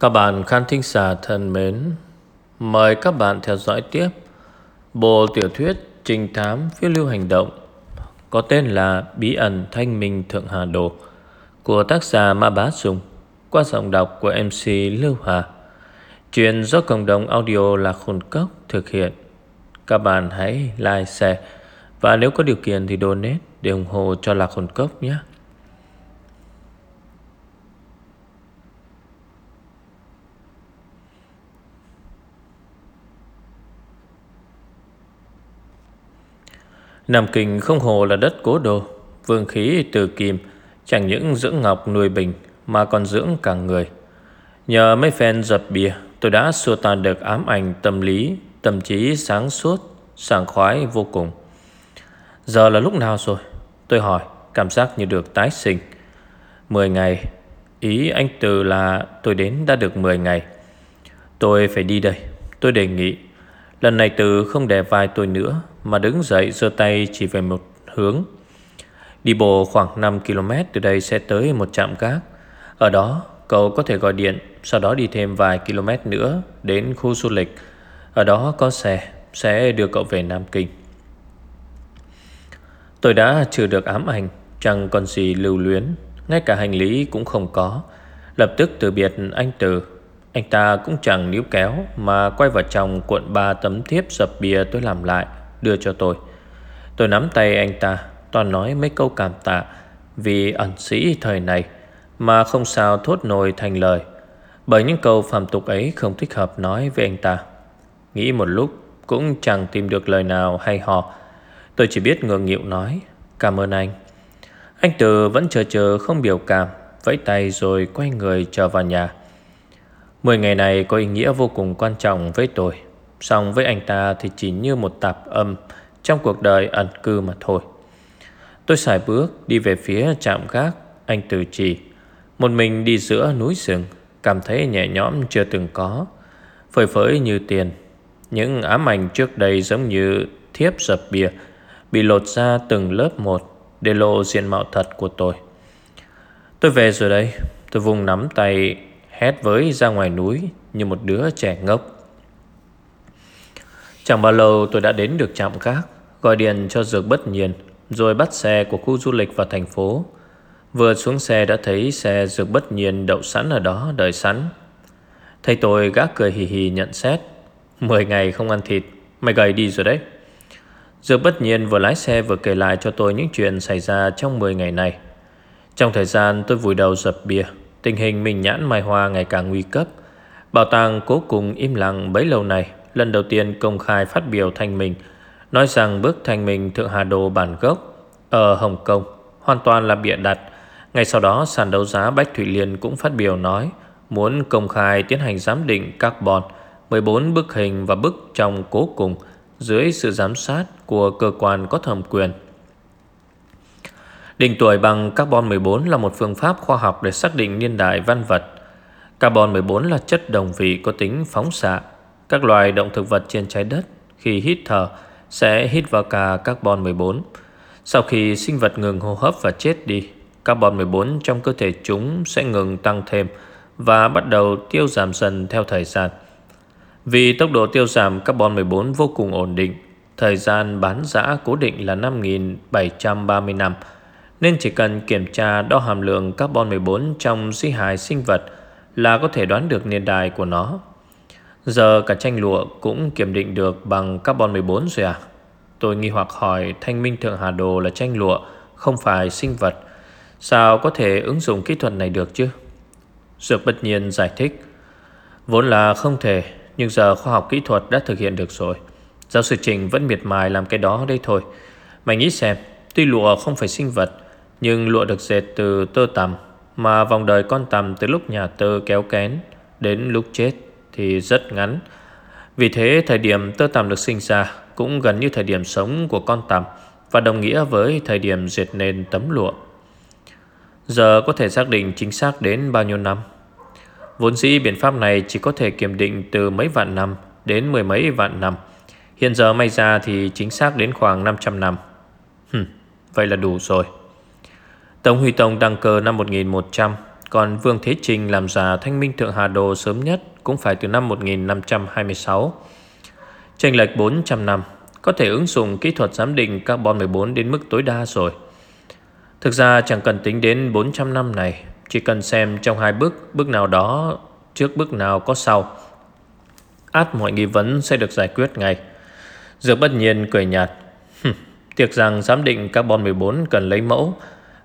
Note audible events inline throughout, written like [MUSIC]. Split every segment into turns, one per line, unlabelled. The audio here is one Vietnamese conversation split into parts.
Các bạn khán thính giả thân mến, mời các bạn theo dõi tiếp bộ tiểu thuyết trinh thám phiêu lưu hành động có tên là Bí ẩn Thanh Minh Thượng Hà Đồ của tác giả Ma Bá Dung qua giọng đọc của MC Lưu Hà. Chuyện do cộng đồng audio là khôn cốc thực hiện. Các bạn hãy like, share và nếu có điều kiện thì donate để ủng hộ cho Lạc Hồn Cốc nhé. Nam Kinh không hồ là đất cố đô, Vương khí từ kim, Chẳng những dưỡng ngọc nuôi bình Mà còn dưỡng cả người. Nhờ mấy phen dập bia Tôi đã xua tan được ám ảnh tâm lý, Tâm trí sáng suốt, Sảng khoái vô cùng. Giờ là lúc nào rồi? Tôi hỏi, cảm giác như được tái sinh. 10 ngày. Ý anh Từ là tôi đến đã được 10 ngày. Tôi phải đi đây. Tôi đề nghị, Lần này Từ không đè vai tôi nữa. Mà đứng dậy giơ tay chỉ về một hướng. Đi bộ khoảng 5 km từ đây sẽ tới một trạm gác. Ở đó, cậu có thể gọi điện, Sau đó đi thêm vài km nữa Đến khu du lịch. Ở đó có xe, Sẽ đưa cậu về Nam Kinh. Tôi đã trừ được ám ảnh, Chẳng còn gì lưu luyến. Ngay cả hành lý cũng không có. Lập tức từ biệt anh Từ. Anh ta cũng chẳng níu kéo Mà quay vào trong cuộn ba tấm thiếp dập bìa tôi làm lại. Đưa cho tôi. Tôi nắm tay anh ta, Toàn nói mấy câu cảm tạ Vì ẩn sĩ thời này Mà không sao thốt nổi thành lời. Bởi những câu phàm tục ấy không thích hợp nói với anh ta. Nghĩ một lúc Cũng chẳng tìm được lời nào hay ho. Tôi chỉ biết ngượng nghịu nói, Cảm ơn anh. Anh Từ vẫn chờ chờ không biểu cảm, Vẫy tay rồi quay người trở vào nhà. Mười ngày này có ý nghĩa vô cùng quan trọng với tôi. Song với anh ta thì chỉ như một tạp âm Trong cuộc đời ẩn cư mà thôi. Tôi xài bước đi về phía trạm gác, Anh Từ trì. Một mình đi giữa núi rừng, Cảm thấy nhẹ nhõm chưa từng có. Phơi phới như tiền, Những ám ảnh trước đây giống như thiếp dập bìa, Bị lột ra từng lớp một Để lộ diện mạo thật của tôi. Tôi về rồi đây Tôi vùng nắm tay Hét với ra ngoài núi Như một đứa trẻ ngốc. Chẳng bao lâu tôi đã đến được trạm khác Gọi điện cho Dược Bất Nhiên Rồi bắt xe của khu du lịch vào thành phố Vừa xuống xe đã thấy xe Dược Bất Nhiên đậu sẵn ở đó đợi sẵn Thầy tôi gác cười hì hì nhận xét Mười ngày không ăn thịt Mày gầy đi rồi đấy Dược bất nhiên vừa lái xe vừa kể lại cho tôi những chuyện xảy ra trong 10 ngày này. Trong thời gian tôi vùi đầu dập bia, tình hình mình nhãn mai hoa ngày càng nguy cấp. Bảo tàng cố cùng im lặng bấy lâu này, lần đầu tiên công khai phát biểu thanh mình, nói rằng bức thanh mình Thượng Hà Đô bản gốc ở Hồng Kông hoàn toàn là bịa đặt. Ngay sau đó sàn đấu giá Bách Thủy Liên cũng phát biểu nói muốn công khai tiến hành giám định carbon 14 bức hình và bức trong cố cùng – dưới sự giám sát của cơ quan có thẩm quyền. Định tuổi bằng carbon 14 là một phương pháp khoa học để xác định niên đại văn vật. Carbon 14 là chất đồng vị có tính phóng xạ. Các loài động thực vật trên trái đất khi hít thở sẽ hít vào cả carbon 14. Sau khi sinh vật ngừng hô hấp và chết đi, carbon 14 trong cơ thể chúng sẽ ngừng tăng thêm và bắt đầu tiêu giảm dần theo thời gian. Vì tốc độ tiêu giảm carbon 14 vô cùng ổn định, thời gian bán giã cố định là 5.730 năm, nên chỉ cần kiểm tra đo hàm lượng carbon 14 trong di hài sinh vật là có thể đoán được niên đại của nó. Giờ cả tranh lụa cũng kiểm định được bằng carbon 14 rồi à? Tôi nghi hoặc hỏi thanh minh thượng hà đồ là tranh lụa, không phải sinh vật. Sao có thể ứng dụng kỹ thuật này được chứ? Dược bất nhiên giải thích. Vốn là không thể nhưng giờ khoa học kỹ thuật đã thực hiện được rồi Giáo sư Trình vẫn miệt mài làm cái đó đây thôi Mày nghĩ xem Tuy lụa không phải sinh vật Nhưng lụa được dệt từ tơ tằm Mà vòng đời con tằm từ lúc nhà tơ kéo kén Đến lúc chết thì rất ngắn Vì thế thời điểm tơ tằm được sinh ra Cũng gần như thời điểm sống của con tằm Và đồng nghĩa với thời điểm dệt nên tấm lụa Giờ có thể xác định chính xác đến bao nhiêu năm Vốn dĩ biện pháp này chỉ có thể kiểm định từ mấy vạn năm đến mười mấy vạn năm. Hiện giờ may ra thì chính xác đến khoảng 500 năm. Hừm, vậy là đủ rồi. Tống Huy Tông đăng cơ năm 1100, Còn Vương Thế Trình làm giả thanh minh thượng Hà Đồ sớm nhất cũng phải từ năm 1526 chênh lệch 400 năm, Có thể ứng dụng kỹ thuật giám định carbon 14 đến mức tối đa rồi. Thực ra chẳng cần tính đến 400 năm này, Chỉ cần xem trong hai bước Bước nào đó, trước bước nào có sau. Át mọi nghi vấn sẽ được giải quyết ngay. Dược bất nhiên cười nhạt. Tiệc rằng giám định carbon 14 cần lấy mẫu,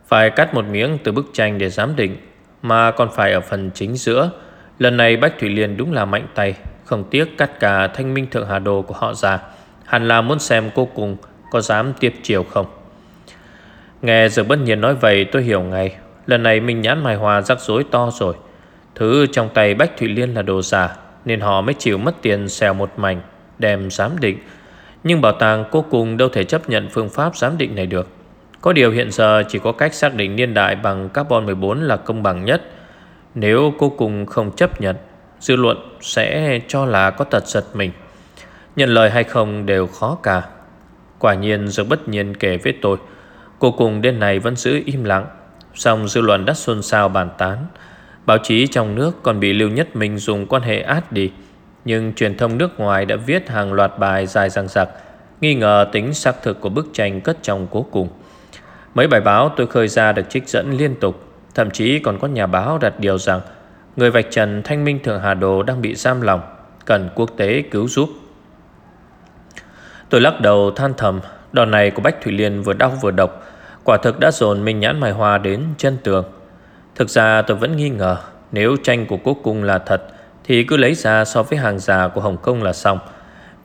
Phải cắt một miếng từ bức tranh để giám định, Mà còn phải ở phần chính giữa. Lần này Bách Thủy Liên đúng là mạnh tay, Không tiếc cắt cả thanh minh thượng hà đồ của họ ra, Hẳn là muốn xem cô cùng Có dám tiếp chiều không. Nghe giờ bất nhiên nói vậy, tôi hiểu ngay. Lần này mình nhãn mài hòa rắc rối to rồi. Thứ trong tay Bách Thủy Liên là đồ giả, Nên họ mới chịu mất tiền xèo một mảnh, Đem giám định. Nhưng bảo tàng cô cùng đâu thể chấp nhận phương pháp giám định này được. Có điều hiện giờ chỉ có cách xác định niên đại bằng carbon 14 là công bằng nhất. Nếu cô cùng không chấp nhận, Dư luận sẽ cho là có tật giật mình. Nhận lời hay không đều khó cả. Quả nhiên Dược bất nhiên kể với tôi, Cô cùng đến này vẫn giữ im lặng. Xong dư luận đã xôn xao bàn tán. Báo chí trong nước còn bị Lưu Nhất Minh dùng quan hệ át đi. Nhưng truyền thông nước ngoài đã viết hàng loạt bài dài răng dặc, Nghi ngờ tính xác thực của bức tranh cất trong cố cùng. Mấy bài báo tôi khơi ra được trích dẫn liên tục. Thậm chí còn có nhà báo đặt điều rằng Người vạch trần thanh minh thượng Hà Đồ đang bị giam lòng Cần quốc tế cứu giúp. Tôi lắc đầu than thầm, Đòn này của Bách Thủy Liên vừa đau vừa độc, Quả thực đã dồn Minh Nhãn Mai Hoa đến chân tường. Thực ra tôi vẫn nghi ngờ, Nếu tranh của Quốc cung là thật, Thì cứ lấy ra so với hàng giả của Hồng Kông là xong.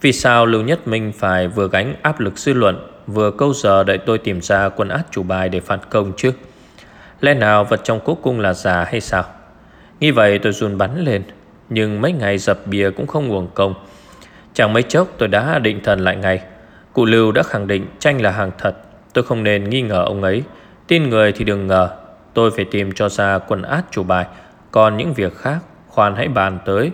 Vì sao Lưu Nhất Minh phải vừa gánh áp lực dư luận, Vừa câu giờ đợi tôi tìm ra quân át chủ bài để phản công chứ? Lẽ nào vật trong cố cung là giả hay sao? Như vậy tôi run bắn lên, Nhưng mấy ngày dập bìa cũng không nguồn công. Chẳng mấy chốc tôi đã định thần lại ngay. Cụ Lưu đã khẳng định tranh là hàng thật. Tôi không nên nghi ngờ ông ấy. Tin người thì đừng ngờ. Tôi phải tìm cho ra quần át chủ bài. Còn những việc khác, Khoan hãy bàn tới.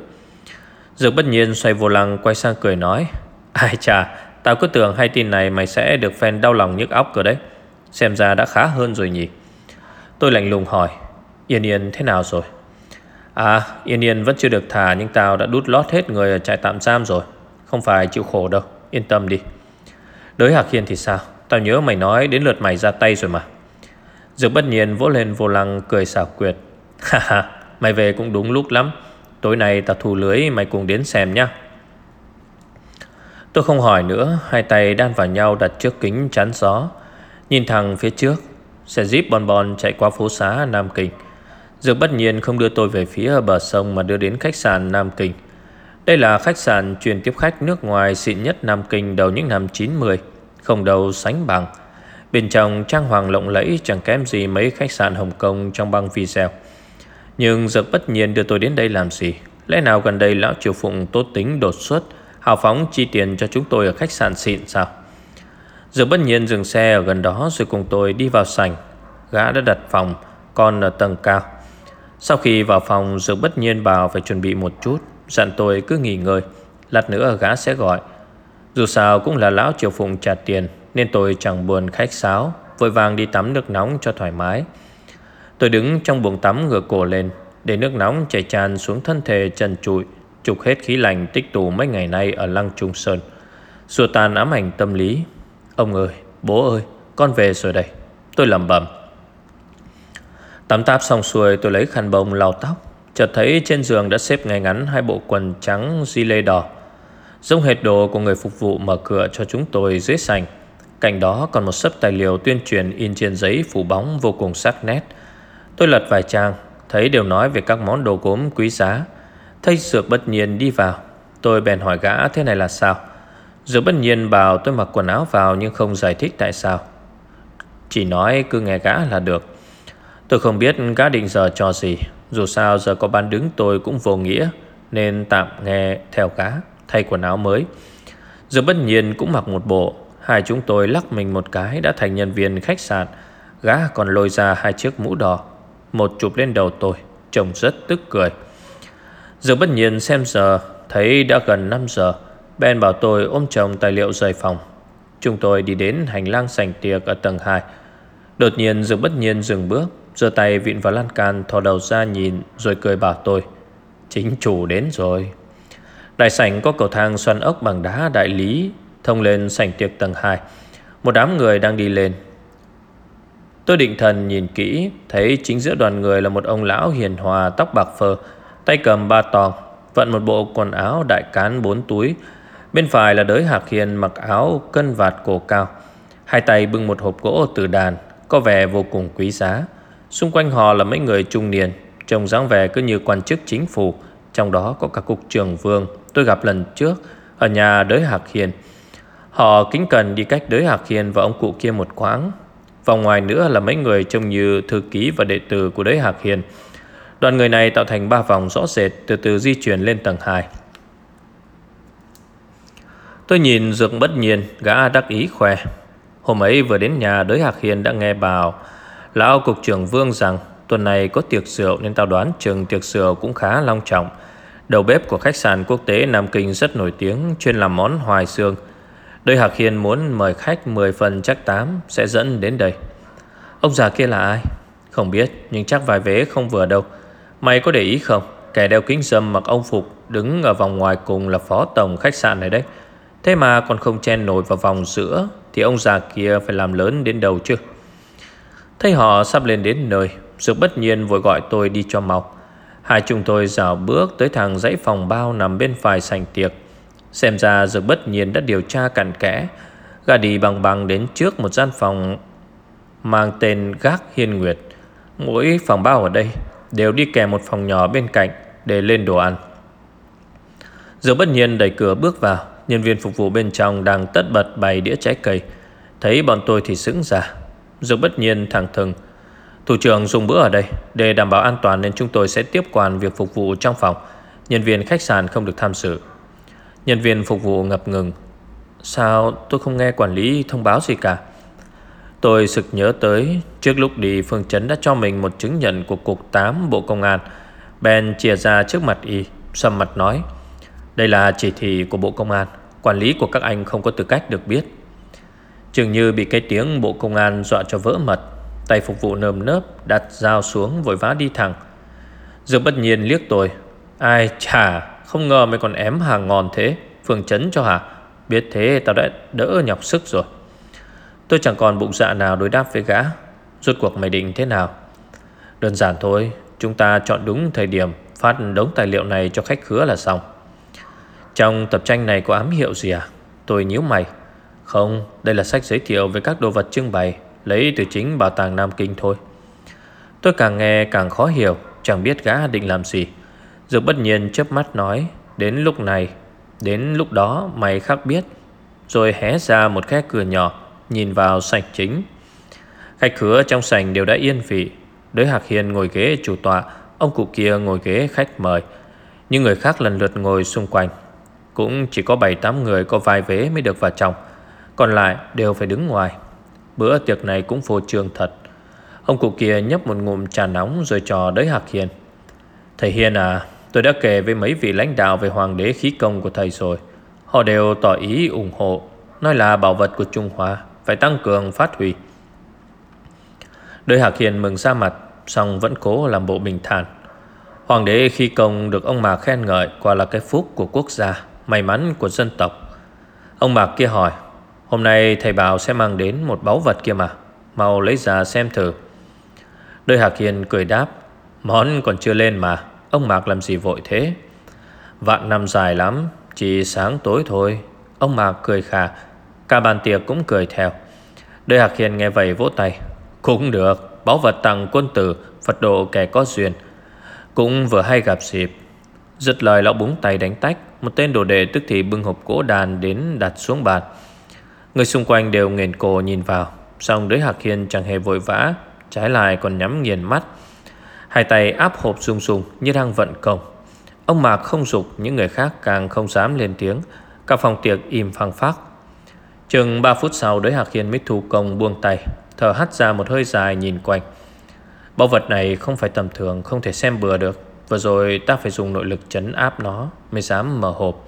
Dược bất nhiên xoay vô lăng quay sang cười nói, Ai chà, Tao cứ tưởng hai tin này mày sẽ được fan đau lòng nhức óc cơ đấy. Xem ra đã khá hơn rồi nhỉ. Tôi lạnh lùng hỏi, Yên Yên thế nào rồi? À Yên Yên vẫn chưa được thả, Nhưng tao đã đút lót hết người ở trại tạm giam rồi, Không phải chịu khổ đâu, Yên tâm đi. Đới Hạc Hiên thì sao? Tao nhớ mày nói đến lượt mày ra tay rồi mà. Dược bất nhiên vỗ lên vô lăng, cười xảo quyệt. [LAUGHS] Ha ha, Mày về cũng đúng lúc lắm. Tối nay tao thù lưới, mày cùng đến xem nhá. Tôi không hỏi nữa, Hai tay đan vào nhau đặt trước kính chắn gió. Nhìn thẳng phía trước Xe jeep bon bon chạy qua phố xá Nam Kinh Dược bất nhiên không đưa tôi về phía bờ sông Mà đưa đến khách sạn Nam Kinh Đây là khách sạn chuyên tiếp khách nước ngoài xịn nhất Nam Kinh đầu những năm 90 Không đâu sánh bằng Bên trong trang hoàng lộng lẫy chẳng kém gì mấy khách sạn Hồng Kông trong băng video. Nhưng dược bất nhiên đưa tôi đến đây làm gì? Lẽ nào gần đây lão triều phụng tốt tính đột xuất, hào phóng chi tiền cho chúng tôi ở khách sạn xịn sao? Rồi bất nhiên dừng xe ở gần đó rồi cùng tôi đi vào sảnh. Gã đã đặt phòng, còn ở tầng cao. Sau khi vào phòng, rồi bất nhiên bảo phải chuẩn bị một chút, dặn tôi cứ nghỉ ngơi. Lát nữa gã sẽ gọi. Dù sao cũng là lão triều phụng trả tiền nên tôi chẳng buồn khách sáo Vội vàng đi tắm nước nóng cho thoải mái Tôi đứng trong buồng tắm ngửa cổ lên Để nước nóng chảy tràn xuống thân thể trần trụi Trục hết khí lạnh tích tụ mấy ngày nay ở Lăng Trung Sơn Xua tan ám ảnh tâm lý Ông ơi, bố ơi, con về rồi đây Tôi lầm bầm Tắm táp xong xuôi tôi lấy khăn bông lau tóc Chợt thấy trên giường đã xếp ngay ngắn Hai bộ quần trắng di lê đỏ Giống hệt đồ của người phục vụ mở cửa cho chúng tôi dưới sành Cạnh đó còn một sấp tài liệu tuyên truyền in trên giấy phủ bóng vô cùng sắc nét. Tôi lật vài trang, thấy đều nói về các món đồ gốm quý giá. Thấy Dược bất nhiên đi vào, tôi bèn hỏi gã thế này là sao. Dược bất nhiên bảo tôi mặc quần áo vào nhưng không giải thích tại sao. Chỉ nói cứ nghe gã là được. Tôi không biết gã định giờ cho gì, dù sao giờ có bán đứng tôi cũng vô nghĩa, nên tạm nghe theo gã, thay quần áo mới. Dược bất nhiên cũng mặc một bộ Hai chúng tôi lắc mình một cái đã thành nhân viên khách sạn Gã còn lôi ra hai chiếc mũ đỏ Một chụp lên đầu tôi Trông rất tức cười Giờ bất nhiên xem giờ Thấy đã gần 5 giờ Ben bảo tôi ôm chồng tài liệu rời phòng. Chúng tôi đi đến hành lang sành tiệc ở tầng 2 Đột nhiên, Dương bất nhiên dừng bước, giơ tay vịn vào lan can, thò đầu ra nhìn, Rồi cười bảo tôi, Chính chủ đến rồi. Đại sảnh có cầu thang xoăn ốc bằng đá đại lý, Thông lên sảnh tiệc tầng 2 Một đám người đang đi lên. Tôi định thần nhìn kỹ, Thấy chính giữa đoàn người là một ông lão hiền hòa, Tóc bạc phơ, Tay cầm ba tòng Vận một bộ quần áo đại cán bốn túi. Bên phải là đới hạc hiền mặc áo cân vạt cổ cao. Hai tay bưng một hộp gỗ từ đàn, Có vẻ vô cùng quý giá. Xung quanh họ là mấy người trung niên, Trông dáng vẻ cứ như quan chức chính phủ. Trong đó có cả cục trưởng vương, Tôi gặp lần trước, Ở nhà đới hạc hiền. Họ kính cần đi cách đới hạc hiền và ông cụ kia một quãng. Vòng ngoài nữa là mấy người trông như thư ký và đệ tử của đới hạc hiền. Đoàn người này tạo thành ba vòng rõ rệt, Từ từ di chuyển lên tầng 2 Tôi nhìn Dược bất nhiên, Gã đắc ý khoe. Hôm ấy vừa đến nhà, đới Hạc Hiền đã nghe bảo, Lão cục trưởng Vương rằng, Tuần này có tiệc rượu nên tao đoán trường tiệc rượu cũng khá long trọng. Đầu bếp của khách sạn quốc tế Nam Kinh rất nổi tiếng, Chuyên làm món hoài xương. Đới Hạc Hiền muốn mời khách 10 phần chắc 8 Sẽ dẫn đến đây. Ông già kia là ai? Không biết, nhưng chắc vài vế không vừa đâu. Mày có để ý không? Kẻ đeo kính dâm mặc ông Phục Đứng ở vòng ngoài cùng là phó tổng khách sạn này đấy. Thế mà còn không chen nổi vào vòng giữa, Thì ông già kia phải làm lớn đến đầu chứ? Thấy họ sắp lên đến nơi Dược bất nhiên vội gọi tôi đi cho mau. Hai chúng tôi dạo bước tới thằng dãy phòng bao nằm bên phải sành tiệc. Xem ra Dược bất nhiên đã điều tra cặn kẽ. Gà đi bằng bằng đến trước một gian phòng Mang tên Gác Hiên Nguyệt. Mỗi phòng bao ở đây Đều đi kèm một phòng nhỏ bên cạnh Để lên đồ ăn. Dược bất nhiên đẩy cửa bước vào. Nhân viên phục vụ bên trong đang tất bật bày đĩa trái cây. Thấy bọn tôi thì sững ra Dương bất nhiên thẳng thừng. Thủ trưởng dùng bữa ở đây, Để đảm bảo an toàn nên chúng tôi sẽ tiếp quản việc phục vụ trong phòng. Nhân viên khách sạn không được tham dự Nhân viên phục vụ ngập ngừng. Sao tôi không nghe quản lý thông báo gì cả? Tôi sực nhớ tới Trước lúc đi Phương Trấn đã cho mình một chứng nhận của Cục 8 Bộ Công an. Ben chia ra trước mặt y, Sầm mặt nói đây là chỉ thị của Bộ Công an, Quản lý của các anh không có tư cách được biết. Trường như bị cái tiếng Bộ Công an dọa cho vỡ mật, Tay phục vụ nơm nớp Đặt dao xuống vội vã đi thẳng. Dương bất nhiên liếc tôi, Ai chả không ngờ mày còn ém hàng ngon thế Phương chấn cho hả? Biết thế tao đã đỡ nhọc sức rồi. Tôi chẳng còn bụng dạ nào đối đáp với gã, Rốt cuộc mày định thế nào? Đơn giản thôi, Chúng ta chọn đúng thời điểm, Phát đống tài liệu này cho khách khứa là xong. Trong tập tranh này có ám hiệu gì à? Tôi nhíu mày. Không, Đây là sách giới thiệu về các đồ vật trưng bày, Lấy từ chính bảo tàng Nam Kinh thôi. Tôi càng nghe càng khó hiểu, Chẳng biết gã định làm gì. Dược bất nhiên chớp mắt nói, Đến lúc này, Đến lúc đó mày khác biết. Rồi hé ra một khe cửa nhỏ, Nhìn vào sảnh chính. Khách khứa trong sảnh đều đã yên vị. Đới Hạc Hiền ngồi ghế chủ tọa, Ông cụ kia ngồi ghế khách mời. Những người khác lần lượt ngồi xung quanh. Cũng chỉ có 7-8 người có vài vế mới được vào trong. Còn lại đều phải đứng ngoài. Bữa tiệc này cũng phô trương thật. Ông cụ kia nhấp một ngụm trà nóng Rồi trò đới Hạc Hiền. Thầy Hiền à Tôi đã kể với mấy vị lãnh đạo Về hoàng đế khí công của thầy rồi. Họ đều tỏ ý ủng hộ, Nói là bảo vật của Trung Hoa Phải tăng cường phát huy. Đới Hạc Hiền mừng ra mặt, Xong vẫn cố làm bộ bình thản. Hoàng đế khi công được ông mà khen ngợi Quả là cái phúc của quốc gia. May mắn của dân tộc. Ông Mạc kia hỏi, Hôm nay thầy bảo sẽ mang đến một báu vật kia mà, Mau lấy ra xem thử. Đôi Hạc Hiền cười đáp, Món còn chưa lên mà, Ông Mạc làm gì vội thế? Vạn năm dài lắm, Chỉ sáng tối thôi. Ông Mạc cười khà, Cả bàn tiệc cũng cười theo. Đôi Hạc Hiền nghe vậy vỗ tay, Cũng được, Báu vật tặng quân tử, Phật độ kẻ có duyên, Cũng vừa hay gặp dịp. Giật lời, lão búng tay đánh tách. Một tên đồ đệ tức thì bưng hộp gỗ đàn Đến đặt xuống bàn. Người xung quanh đều nghền cổ nhìn vào. Xong đới Hạc Hiên chẳng hề vội vã, Trái lại còn nhắm nghiền mắt. Hai tay áp hộp sung sung Như đang vận công. Ông Mạc không dục, Những người khác càng không dám lên tiếng. Cả phòng tiệc im phăng phát Chừng 3 phút sau đới Hạc Hiên mới thu công buông tay, Thở hắt ra một hơi dài nhìn quanh. Bảo vật này không phải tầm thường, Không thể xem bừa được. Vừa rồi ta phải dùng nội lực chấn áp nó Mới dám mở hộp.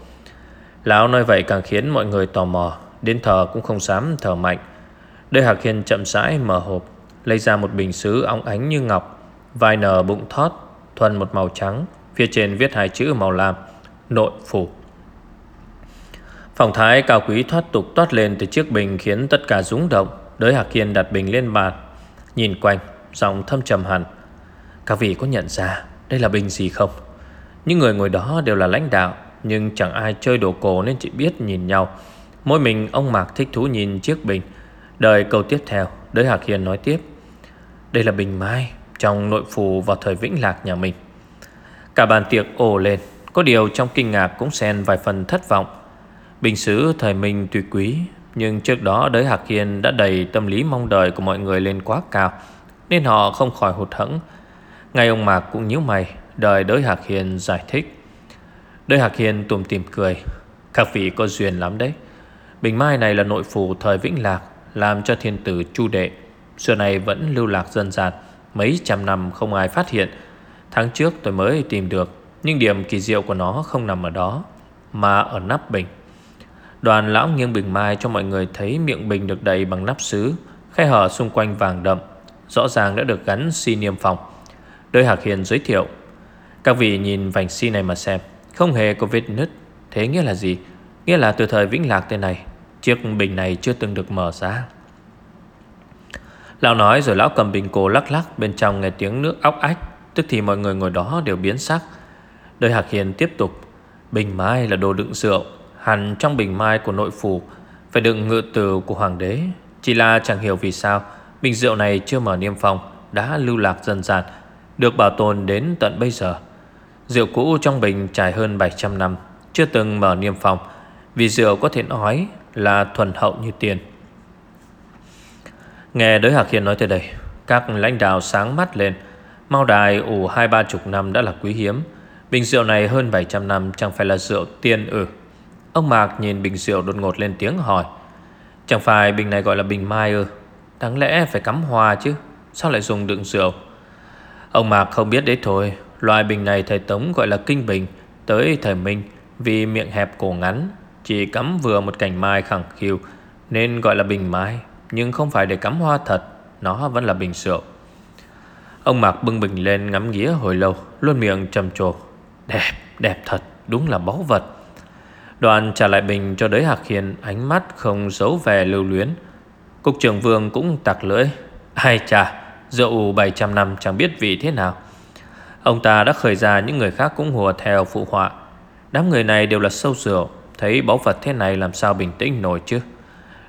Lão nói vậy càng khiến mọi người tò mò, Đến thờ cũng không dám thở mạnh. Đôi Hạc Hiên chậm rãi mở hộp, Lấy ra một bình sứ óng ánh như ngọc Vai nở bụng thót, Thuần một màu trắng, Phía trên viết hai chữ màu lam, Nội phủ. Phòng thái cao quý thoát tục toát lên từ chiếc bình khiến tất cả rúng động, Đới Hạc Hiên đặt bình lên bàn, Nhìn quanh, Giọng thâm trầm hẳn, Các vị có nhận ra đây là bình gì không? Những người ngồi đó đều là lãnh đạo, Nhưng chẳng ai chơi đồ cổ nên chỉ biết nhìn nhau. Mỗi mình ông Mạc thích thú nhìn chiếc bình. Đời câu tiếp theo, Đới Hạc Hiền nói tiếp. Đây là bình mai, Trong nội phủ vào thời vĩnh lạc nhà mình. Cả bàn tiệc ồ lên, Có điều trong kinh ngạc cũng xen vài phần thất vọng. Bình sứ thời mình tùy quý, Nhưng trước đó đới Hạc Hiền đã đầy tâm lý mong đợi của mọi người lên quá cao, Nên họ không khỏi hụt hẫng. Ngay ông Mạc cũng nhíu mày, Đợi đới Hạc Hiền giải thích. Đới Hạc Hiền tùm tìm cười. Các vị có duyên lắm đấy. Bình mai này là nội phủ thời Vĩnh Lạc, Làm cho thiên tử chu đệ. Xưa này vẫn lưu lạc dân gian, Mấy trăm năm không ai phát hiện. Tháng trước tôi mới tìm được, Nhưng điểm kỳ diệu của nó không nằm ở đó, Mà ở nắp bình. Đoàn lão nghiêng bình mai cho mọi người thấy miệng bình được đầy bằng nắp sứ Khe hở xung quanh vàng đậm, Rõ ràng đã được gắn xi niêm phòng Đôi Hạc Hiền giới thiệu. Các vị nhìn vành xi này mà xem, Không hề có vết nứt. Thế nghĩa là gì? Nghĩa là từ thời Vĩnh Lạc tên này Chiếc bình này chưa từng được mở ra. Lão nói rồi lão cầm bình cổ lắc lắc Bên trong nghe tiếng nước óc ách, Tức thì mọi người ngồi đó đều biến sắc. Đời Hạc Hiền tiếp tục, Bình mai là đồ đựng rượu, Hẳn trong bình mai của nội phủ Phải đựng ngự từ của hoàng đế. Chỉ là chẳng hiểu vì sao, Bình rượu này chưa mở niêm phong, Đã lưu lạc dần dàn được bảo tồn đến tận bây giờ. Rượu cũ trong bình trải hơn 700 năm, Chưa từng mở niêm phong, Vì rượu có thể nói là thuần hậu như tiền. Nghe đới Hạc Hiền nói tới đây, Các lãnh đạo sáng mắt lên. Mao đài ủ hai ba chục năm đã là quý hiếm. Bình rượu này hơn 700 năm Chẳng phải là rượu tiên ư Ông Mạc nhìn bình rượu đột ngột lên tiếng hỏi, Chẳng phải bình này gọi là bình mai ư? Đáng lẽ phải cắm hoa chứ, Sao lại dùng đựng rượu? Ông Mạc không biết đấy thôi. Loại bình này thầy Tống gọi là kinh bình Tới thời Minh Vì miệng hẹp cổ ngắn Chỉ cắm vừa một cành mai khẳng khiu Nên gọi là bình mai Nhưng không phải để cắm hoa thật Nó vẫn là bình rượu Ông Mạc bưng bình lên ngắm nghía hồi lâu Luôn miệng trầm trồ. Đẹp, đẹp thật, đúng là báu vật. Đoàn trả lại bình cho đới Hạc Hiền Ánh mắt không giấu vẻ lưu luyến. Cục trưởng vương cũng tặc lưỡi. Ai chà Rượu 700 năm chẳng biết vị thế nào, Ông ta đã khởi ra những người khác cũng hùa theo phụ họa. Đám người này đều là sâu rượu Thấy báu vật thế này làm sao bình tĩnh nổi chứ?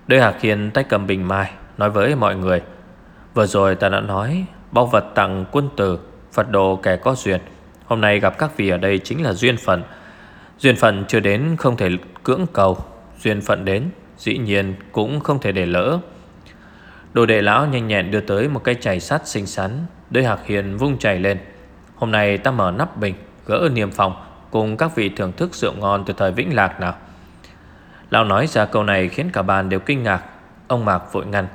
Đôi Hạc Hiền tay cầm bình mai, Nói với mọi người, Vừa rồi ta đã nói, Báu vật tặng quân tử, Phật đồ kẻ có duyên. Hôm nay gặp các vị ở đây chính là duyên phận. Duyên phận chưa đến không thể cưỡng cầu, Duyên phận đến Dĩ nhiên cũng không thể để lỡ. Đồ đệ lão nhanh nhẹn đưa tới Một cái chày sắt xinh xắn, Đôi hạc hiền vung chày lên. Hôm nay ta mở nắp bình, Gỡ niềm phòng, Cùng các vị thưởng thức rượu ngon từ thời Vĩnh Lạc nào. Lão nói ra câu này khiến cả bàn đều kinh ngạc. Ông Mạc vội ngăn,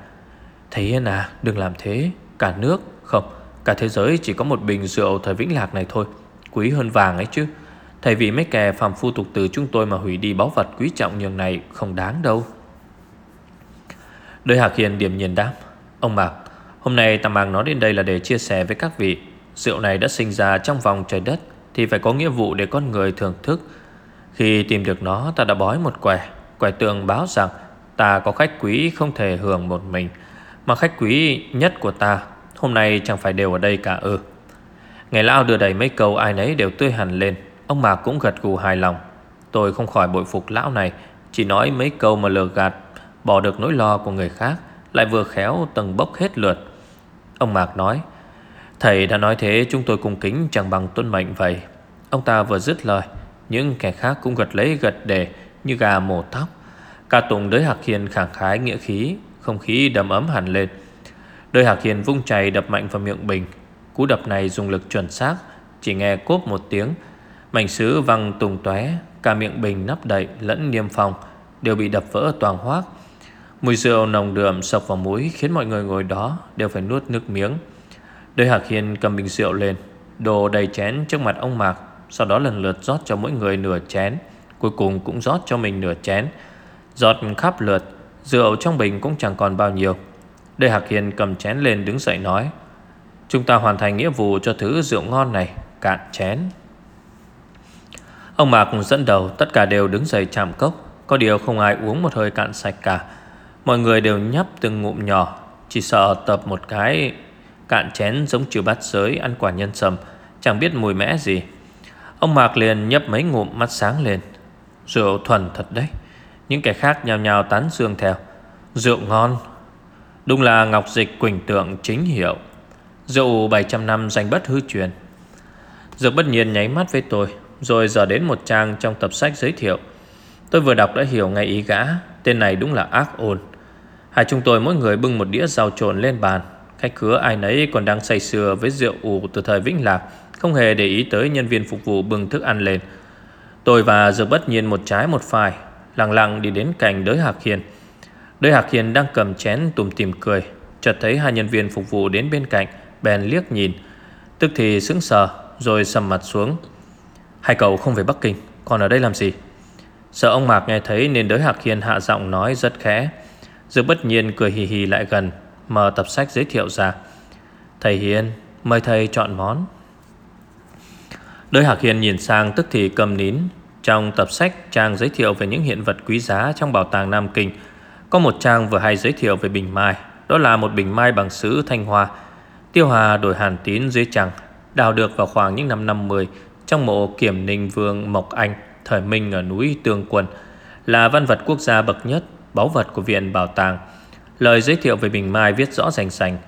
Thầy Hiên à đừng làm thế. Cả nước, không, Cả thế giới chỉ có một bình rượu thời Vĩnh Lạc này thôi. Quý hơn vàng ấy chứ. Thầy vì mấy kẻ phàm phu tục từ chúng tôi mà hủy đi báu vật quý trọng nhường này không đáng đâu. Đôi Hạc Hiền điểm nhiên đáp. Ông Mạc, hôm nay ta mang nó đến đây là để chia sẻ với các vị. Rượu này đã sinh ra trong vòng trời đất thì phải có nghĩa vụ để con người thưởng thức. Khi tìm được nó ta đã bói một quẻ. Quẻ tượng báo rằng ta có khách quý không thể hưởng một mình. Mà khách quý nhất của ta hôm nay chẳng phải đều ở đây cả ư. Ngày lão đưa đầy mấy câu ai nấy đều tươi hẳn lên Ông Mạc cũng gật gù hài lòng Tôi không khỏi bội phục lão này Chỉ nói mấy câu mà lừa gạt Bỏ được nỗi lo của người khác, Lại vừa khéo tầng bốc hết lượt. Ông Mạc nói, Thầy đã nói thế chúng tôi cung kính chẳng bằng tuân mệnh vậy. Ông ta vừa dứt lời, Những kẻ khác cũng gật lấy gật đề Như gà mổ tóc. Cả tùng đới Hạc Hiền khẳng khái nghĩa khí, Không khí đầm ấm hẳn lên. Đới Hạc Hiền vung chày đập mạnh vào miệng bình Cú đập này dùng lực chuẩn xác, Chỉ nghe cốp một tiếng. Mảnh sứ văng tùng tóe, Cả miệng bình nắp đậy lẫn niêm phong, Đều bị đập vỡ toàn hoác. Mùi rượu nồng đượm sộc vào mũi Khiến mọi người ngồi đó đều phải nuốt nước miếng. Đời Hạc Hiên cầm bình rượu lên, Đồ đầy chén trước mặt ông Mạc, Sau đó lần lượt rót cho mỗi người nửa chén, Cuối cùng cũng rót cho mình nửa chén. Giọt khắp lượt, Rượu trong bình cũng chẳng còn bao nhiêu. Đây Hạc Hiền cầm chén lên đứng dậy nói, Chúng ta hoàn thành nghĩa vụ cho thứ rượu ngon này, Cạn chén. Ông Mạc dẫn đầu, Tất cả đều đứng dậy chạm cốc. Có điều không ai uống một hơi cạn sạch cả. Mọi người đều nhấp từng ngụm nhỏ, Chỉ sợ tập một cái, Cạn chén giống chiều bát giới, Ăn quả nhân sâm, Chẳng biết mùi mẽ gì. Ông Mạc liền nhấp mấy ngụm mắt sáng lên. Rượu thuần thật đấy, Những kẻ khác nhào nhào tán dương theo. Rượu ngon, Đúng là Ngọc Dịch Quỳnh Tượng chính hiệu. Rượu 700 năm danh bất hư truyền. Dược bất nhiên nháy mắt với tôi, Rồi giờ đến một trang trong tập sách giới thiệu. Tôi vừa đọc đã hiểu ngay ý gã, Tên này đúng là ác ôn. Hai chúng tôi mỗi người bưng một đĩa rau trộn lên bàn. Khách khứa ai nấy còn đang say sưa với rượu ủ từ thời Vĩnh Lạc, Không hề để ý tới nhân viên phục vụ bưng thức ăn lên. Tôi và Dược bất nhiên một trái một phải, Lặng lặng đi đến cạnh đới Hạc Hiền. Đới Hạc Hiền đang cầm chén tùm tìm cười, Chợt thấy hai nhân viên phục vụ đến bên cạnh, Bèn liếc nhìn. Tức thì sững sờ, Rồi sầm mặt xuống. Hai cậu không về Bắc Kinh, Còn ở đây làm gì? Sợ ông Mạc nghe thấy nên đới Hạc Hiền hạ giọng nói rất khẽ. Dương bất nhiên cười hì hì lại gần, Mở tập sách giới thiệu ra. Thầy Hiền Mời thầy chọn món. Đới Hạc Hiền nhìn sang tức thì cầm nín. Trong tập sách, trang giới thiệu về những hiện vật quý giá trong bảo tàng Nam Kinh. Có một trang vừa hay giới thiệu về bình mai. Đó là một bình mai bằng sứ Thanh Hoa. Tiêu Hà đổi hàn tín dưới trăng, Đào được vào khoảng những năm 50 Trong mộ kiểm ninh vương Mộc Anh, Thời Minh ở núi Tương Quân, Là văn vật quốc gia bậc nhất. Báu vật của Viện Bảo tàng. Lời giới thiệu về bình mai viết rõ rành rành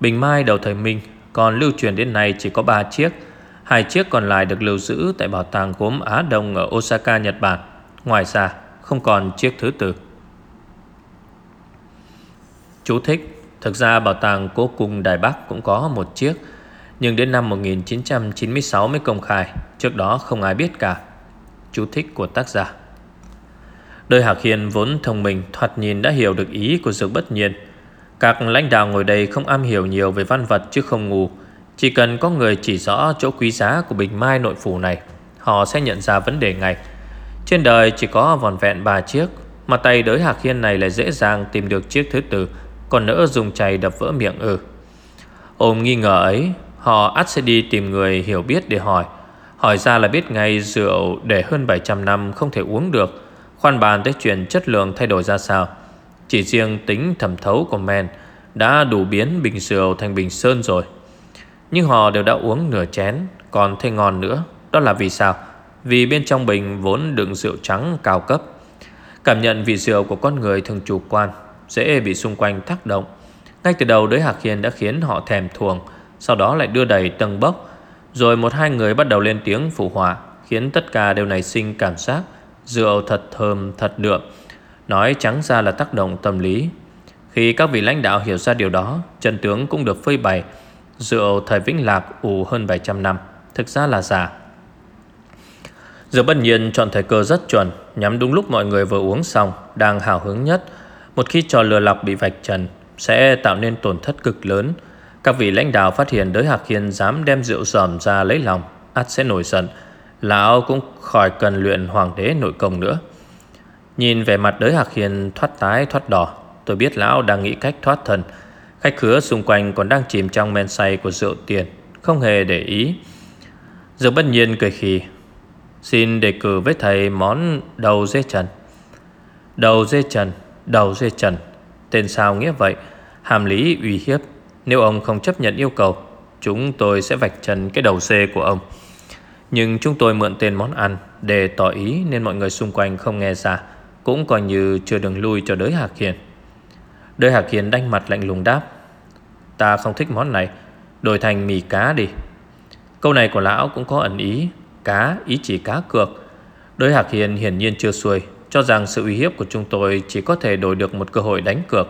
Bình mai đầu thời Minh Còn lưu truyền đến nay chỉ có 3 chiếc. Hai chiếc còn lại được lưu giữ Tại bảo tàng gốm Á Đông ở Osaka, Nhật Bản. Ngoài ra không còn chiếc thứ tư. Chú thích Thực ra bảo tàng cố cung Đài Bắc cũng có một chiếc Nhưng đến năm 1996 mới công khai. Trước đó không ai biết cả. Chú thích của tác giả. Đời Hạc Hiền vốn thông minh, Thoạt nhìn đã hiểu được ý của Dược Bất Nhiên. Các lãnh đạo ngồi đây không am hiểu nhiều về văn vật chứ không ngu. Chỉ cần có người chỉ rõ chỗ quý giá của bình mai nội phủ này, Họ sẽ nhận ra vấn đề ngay. Trên đời chỉ có vòn vẹn ba chiếc, Mà tay đới Hạc Hiên này lại dễ dàng tìm được chiếc thứ tư, còn nỡ dùng chày đập vỡ miệng ừ Ôm nghi ngờ ấy, Họ ắt sẽ đi tìm người hiểu biết để hỏi. Hỏi ra là biết ngay rượu để hơn 700 năm không thể uống được. Khoan bàn tới chuyện chất lượng thay đổi ra sao. Chỉ riêng tính thẩm thấu của men Đã đủ biến bình rượu thành bình sơn rồi. Nhưng họ đều đã uống nửa chén, Còn thấy ngon nữa. Đó là vì sao? Vì bên trong bình vốn đựng rượu trắng cao cấp. Cảm nhận vị rượu của con người thường chủ quan, Dễ bị xung quanh tác động. Ngay từ đầu đới Hạc Hiền đã khiến họ thèm thuồng, Sau đó lại đưa đầy tầng bốc. Rồi một hai người bắt đầu lên tiếng phụ họa, Khiến tất cả đều nảy sinh cảm giác. Rượu thật thơm, thật đượm. Nói trắng ra là tác động tâm lý. Khi các vị lãnh đạo hiểu ra điều đó Trần tướng cũng được phơi bày. Rượu thời Vĩnh Lạc ủ hơn 700 năm. Thực ra là giả. Rượu bất nhiên chọn thời cơ rất chuẩn, Nhắm đúng lúc mọi người vừa uống xong, Đang hào hứng nhất. Một khi trò lừa lọc bị vạch trần, Sẽ tạo nên tổn thất cực lớn. Các vị lãnh đạo phát hiện đới Hạc Hiên Dám đem rượu dòm ra lấy lòng, ắt sẽ nổi giận. Lão cũng khỏi cần luyện hoàng đế nội công nữa. Nhìn về mặt đới Hạc hiền thoát tái thoát đỏ, Tôi biết lão đang nghĩ cách thoát thân. Khách khứa xung quanh còn đang chìm trong men say của rượu tiền, Không hề để ý. Dược bất nhiên cười khì, Xin đề cử với thầy món đầu dê trần. Đầu dê trần, Đầu dê trần, Tên sao nghĩa vậy? Hàm lý uy hiếp, Nếu ông không chấp nhận yêu cầu, Chúng tôi sẽ vạch trần cái đầu dê của ông. Nhưng chúng tôi mượn tên món ăn Để tỏ ý nên mọi người xung quanh không nghe ra, Cũng coi như chưa đường lui cho đới Hạc Hiền Đới Hạc Hiền đanh mặt lạnh lùng đáp, Ta không thích món này, Đổi thành mì cá đi Câu này của lão cũng có ẩn ý, Cá, ý chỉ cá cược Đới Hạc Hiền hiển nhiên chưa xuôi, cho rằng sự uy hiếp của chúng tôi chỉ có thể đổi được một cơ hội đánh cược.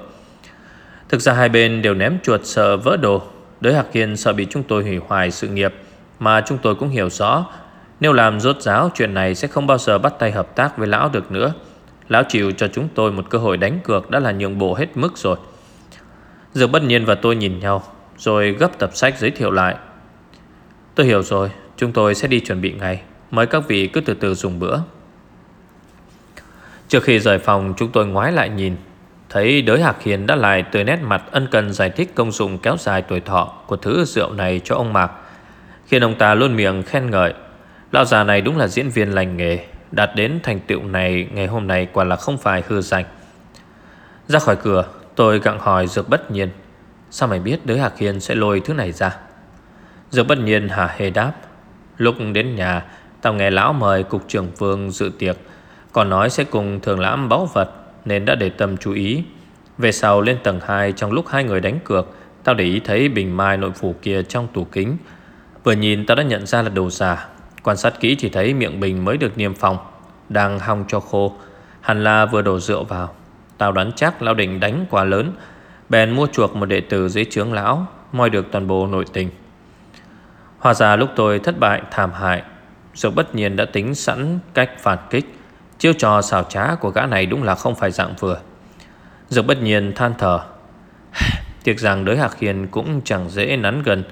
Thực ra hai bên đều ném chuột sợ vỡ đồ. Đới Hạc Hiền sợ bị chúng tôi hủy hoại sự nghiệp mà chúng tôi cũng hiểu rõ. Nếu làm rốt ráo chuyện này sẽ không bao giờ bắt tay hợp tác với lão được nữa. Lão chịu cho chúng tôi một cơ hội đánh cược đã là nhượng bộ hết mức rồi. Dược bất nhiên và tôi nhìn nhau rồi gấp tập sách giới thiệu lại. Tôi hiểu rồi, chúng tôi sẽ đi chuẩn bị ngay. Mời các vị cứ từ từ dùng bữa. Trước khi rời phòng chúng tôi ngoái lại nhìn Thấy đới Hạc Hiền đã lại từ nét mặt ân cần giải thích công dụng kéo dài tuổi thọ của thứ rượu này cho ông Mạc Khiến ông ta luôn miệng khen ngợi. Lão già này đúng là diễn viên lành nghề, Đạt đến thành tựu này ngày hôm nay quả là không phải hư danh. Ra khỏi cửa, tôi gặng hỏi Dược bất nhiên, Sao mày biết đới Hạc Hiền sẽ lôi thứ này ra? Dược bất nhiên hả hề đáp, Lúc đến nhà, Tao nghe lão mời cục trưởng vương dự tiệc, Còn nói sẽ cùng thường lãm báu vật, Nên đã để tâm chú ý. Về sau lên tầng 2 Trong lúc hai người đánh cược, Tao để ý thấy bình mai nội phủ kia trong tủ kính Vừa nhìn tao đã nhận ra là đồ giả Quan sát kỹ chỉ thấy miệng bình mới được niêm phong, Đang hong cho khô. Hẳn là vừa đổ rượu vào. Tao đoán chắc lão định đánh quá lớn, Bèn mua chuộc một đệ tử dưới trướng lão, Moi được toàn bộ nội tình. Hòa ra lúc tôi thất bại thảm hại Dược bất nhiên đã tính sẵn cách phản kích. Chiêu trò xào trá của gã này đúng là không phải dạng vừa. Dược bất nhiên than thở. [SIGHS] Tiếc rằng đới Hạc Hiền cũng chẳng dễ nắn gần.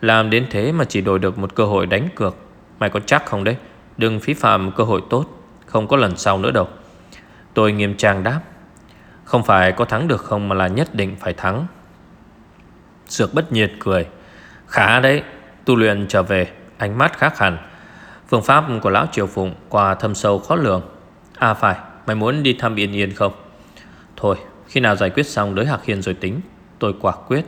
Làm đến thế mà chỉ đổi được một cơ hội đánh cược. Mày có chắc không đấy? Đừng phí phạm cơ hội tốt. Không có lần sau nữa đâu. Tôi nghiêm trang đáp. Không phải có thắng được không mà là nhất định phải thắng. Dược bất nhiệt cười. Khá đấy. Tu luyện trở về. Ánh mắt khác hẳn. Phương pháp của lão triều phụng Qua thâm sâu khó lường. À phải, Mày muốn đi thăm Yên Yên không? Thôi, khi nào giải quyết xong đới Hạc Hiên rồi tính. Tôi quả quyết.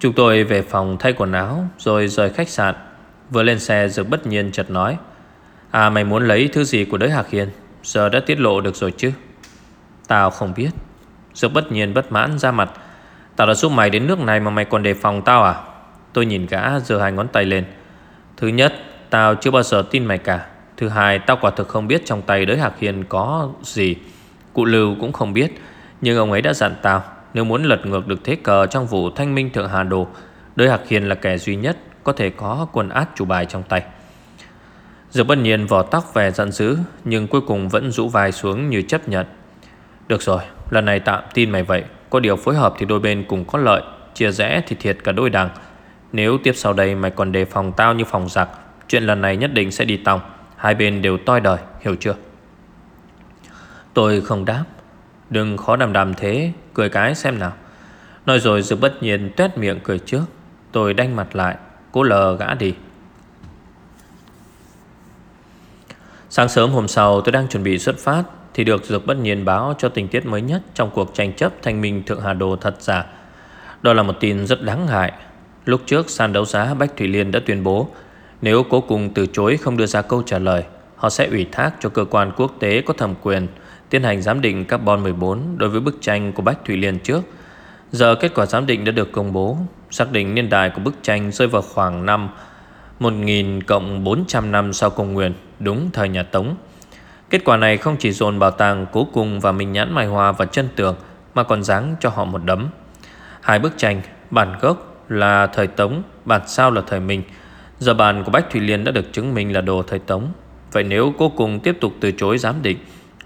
Chúng tôi về phòng thay quần áo, Rồi rời khách sạn. Vừa lên xe, Dược bất nhiên chợt nói À mày muốn lấy thứ gì của đới Hạc Hiền? Giờ đã tiết lộ được rồi chứ. Tao không biết. Dược bất nhiên bất mãn ra mặt. Tao đã giúp mày đến nước này mà mày còn đề phòng tao à? Tôi nhìn gã, giơ hai ngón tay lên. Thứ nhất, Tao chưa bao giờ tin mày cả. Thứ hai, tao quả thực không biết trong tay đới Hạc Hiền có gì. Cụ Lưu cũng không biết, Nhưng ông ấy đã dặn tao. Nếu muốn lật ngược được thế cờ trong vụ thanh minh thượng Hà Đồ, Đới Hạc hiền là kẻ duy nhất Có thể có quần át chủ bài trong tay. Dược bất nhiên vỏ tóc về giận dữ, Nhưng cuối cùng vẫn rũ vai xuống như chấp nhận. Được rồi, Lần này tạm tin mày vậy. Có điều phối hợp thì đôi bên cùng có lợi, Chia rẽ thì thiệt cả đôi đằng Nếu tiếp sau đây mày còn đề phòng tao như phòng giặc, Chuyện lần này nhất định sẽ đi tòng. Hai bên đều toi đời, Hiểu chưa? Tôi không đáp. Đừng khó đàm đàm thế, Cười cái xem nào. Nói rồi dược bất nhiên tuét miệng cười trước. Tôi đanh mặt lại, Cố lờ gã đi. Sáng sớm hôm sau tôi đang chuẩn bị xuất phát, Thì được Dược bất nhiên báo cho tình tiết mới nhất Trong cuộc tranh chấp thanh minh Thượng Hà Đồ thật giả. Đó là một tin rất đáng ngại. Lúc trước sàn đấu giá Bách Thủy Liên đã tuyên bố, Nếu cố cùng từ chối không đưa ra câu trả lời, Họ sẽ ủy thác cho cơ quan quốc tế có thẩm quyền. Tiến hành giám định carbon 14 Đối với bức tranh của Bách Thủy Liên trước. Giờ kết quả giám định đã được công bố, Xác định niên đại của bức tranh rơi vào khoảng năm 1000 cộng 400 năm sau công nguyên, Đúng thời nhà Tống. Kết quả này không chỉ dồn bảo tàng cố cùng và minh nhãn mai hoa và chân tường, Mà còn dáng cho họ một đấm. Hai bức tranh, Bản gốc là thời Tống, Bản sao là thời Minh Giờ bản của Bách Thủy Liên đã được chứng minh là đồ thời Tống. Vậy nếu cố cùng tiếp tục từ chối giám định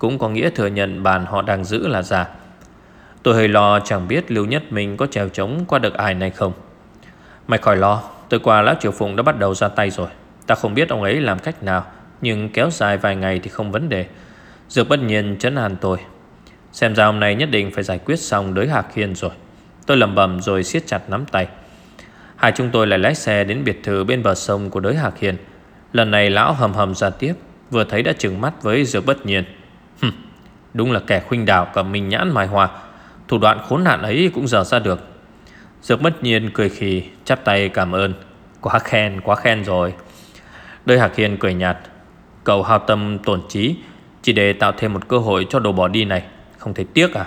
cũng có nghĩa thừa nhận bàn họ đang giữ là giả. Tôi hơi lo chẳng biết Lưu Nhất Minh có trèo trống qua được ai này không. Mày khỏi lo, Tôi qua Lão Triều Phụng đã bắt đầu ra tay rồi. Ta không biết ông ấy làm cách nào, Nhưng kéo dài vài ngày thì không vấn đề. Dược bất nhiên chấn an tôi. Xem ra hôm nay nhất định phải giải quyết xong đới Hạc Hiên rồi. Tôi lầm bầm rồi siết chặt nắm tay. Hai chúng tôi lại lái xe đến biệt thự bên bờ sông của đới Hạc hiền. Lần này lão hầm hầm ra tiếp, Vừa thấy đã trừng mắt với dược bất nhiên. Hừm, Đúng là kẻ khuynh đảo cả mình nhãn mài hòa. Thủ đoạn khốn nạn ấy cũng dở ra được. Dược bất nhiên cười khì Chắp tay cảm ơn. Quá khen quá khen rồi. Đời Hạc Hiên cười nhạt. Cậu hào tâm tổn trí Chỉ để tạo thêm một cơ hội cho đồ bỏ đi này. Không thấy tiếc à?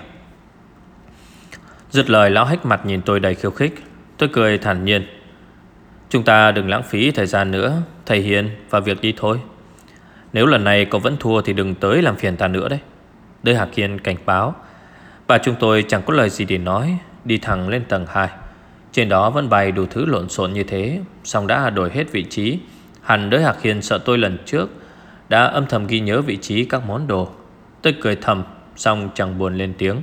Dứt lời lão hách mặt nhìn tôi đầy khiêu khích. Tôi cười thản nhiên. Chúng ta đừng lãng phí thời gian nữa Thầy Hiền và việc đi thôi. Nếu lần này cậu vẫn thua Thì đừng tới làm phiền ta nữa đấy. Đới Hạc Hiên cảnh báo. Và chúng tôi chẳng có lời gì để nói, Đi thẳng lên tầng 2 Trên đó vẫn bày đủ thứ lộn xộn như thế, Xong đã đổi hết vị trí. Hẳn đới Hạc Hiền sợ tôi lần trước Đã âm thầm ghi nhớ vị trí các món đồ. Tôi cười thầm, Xong chẳng buồn lên tiếng.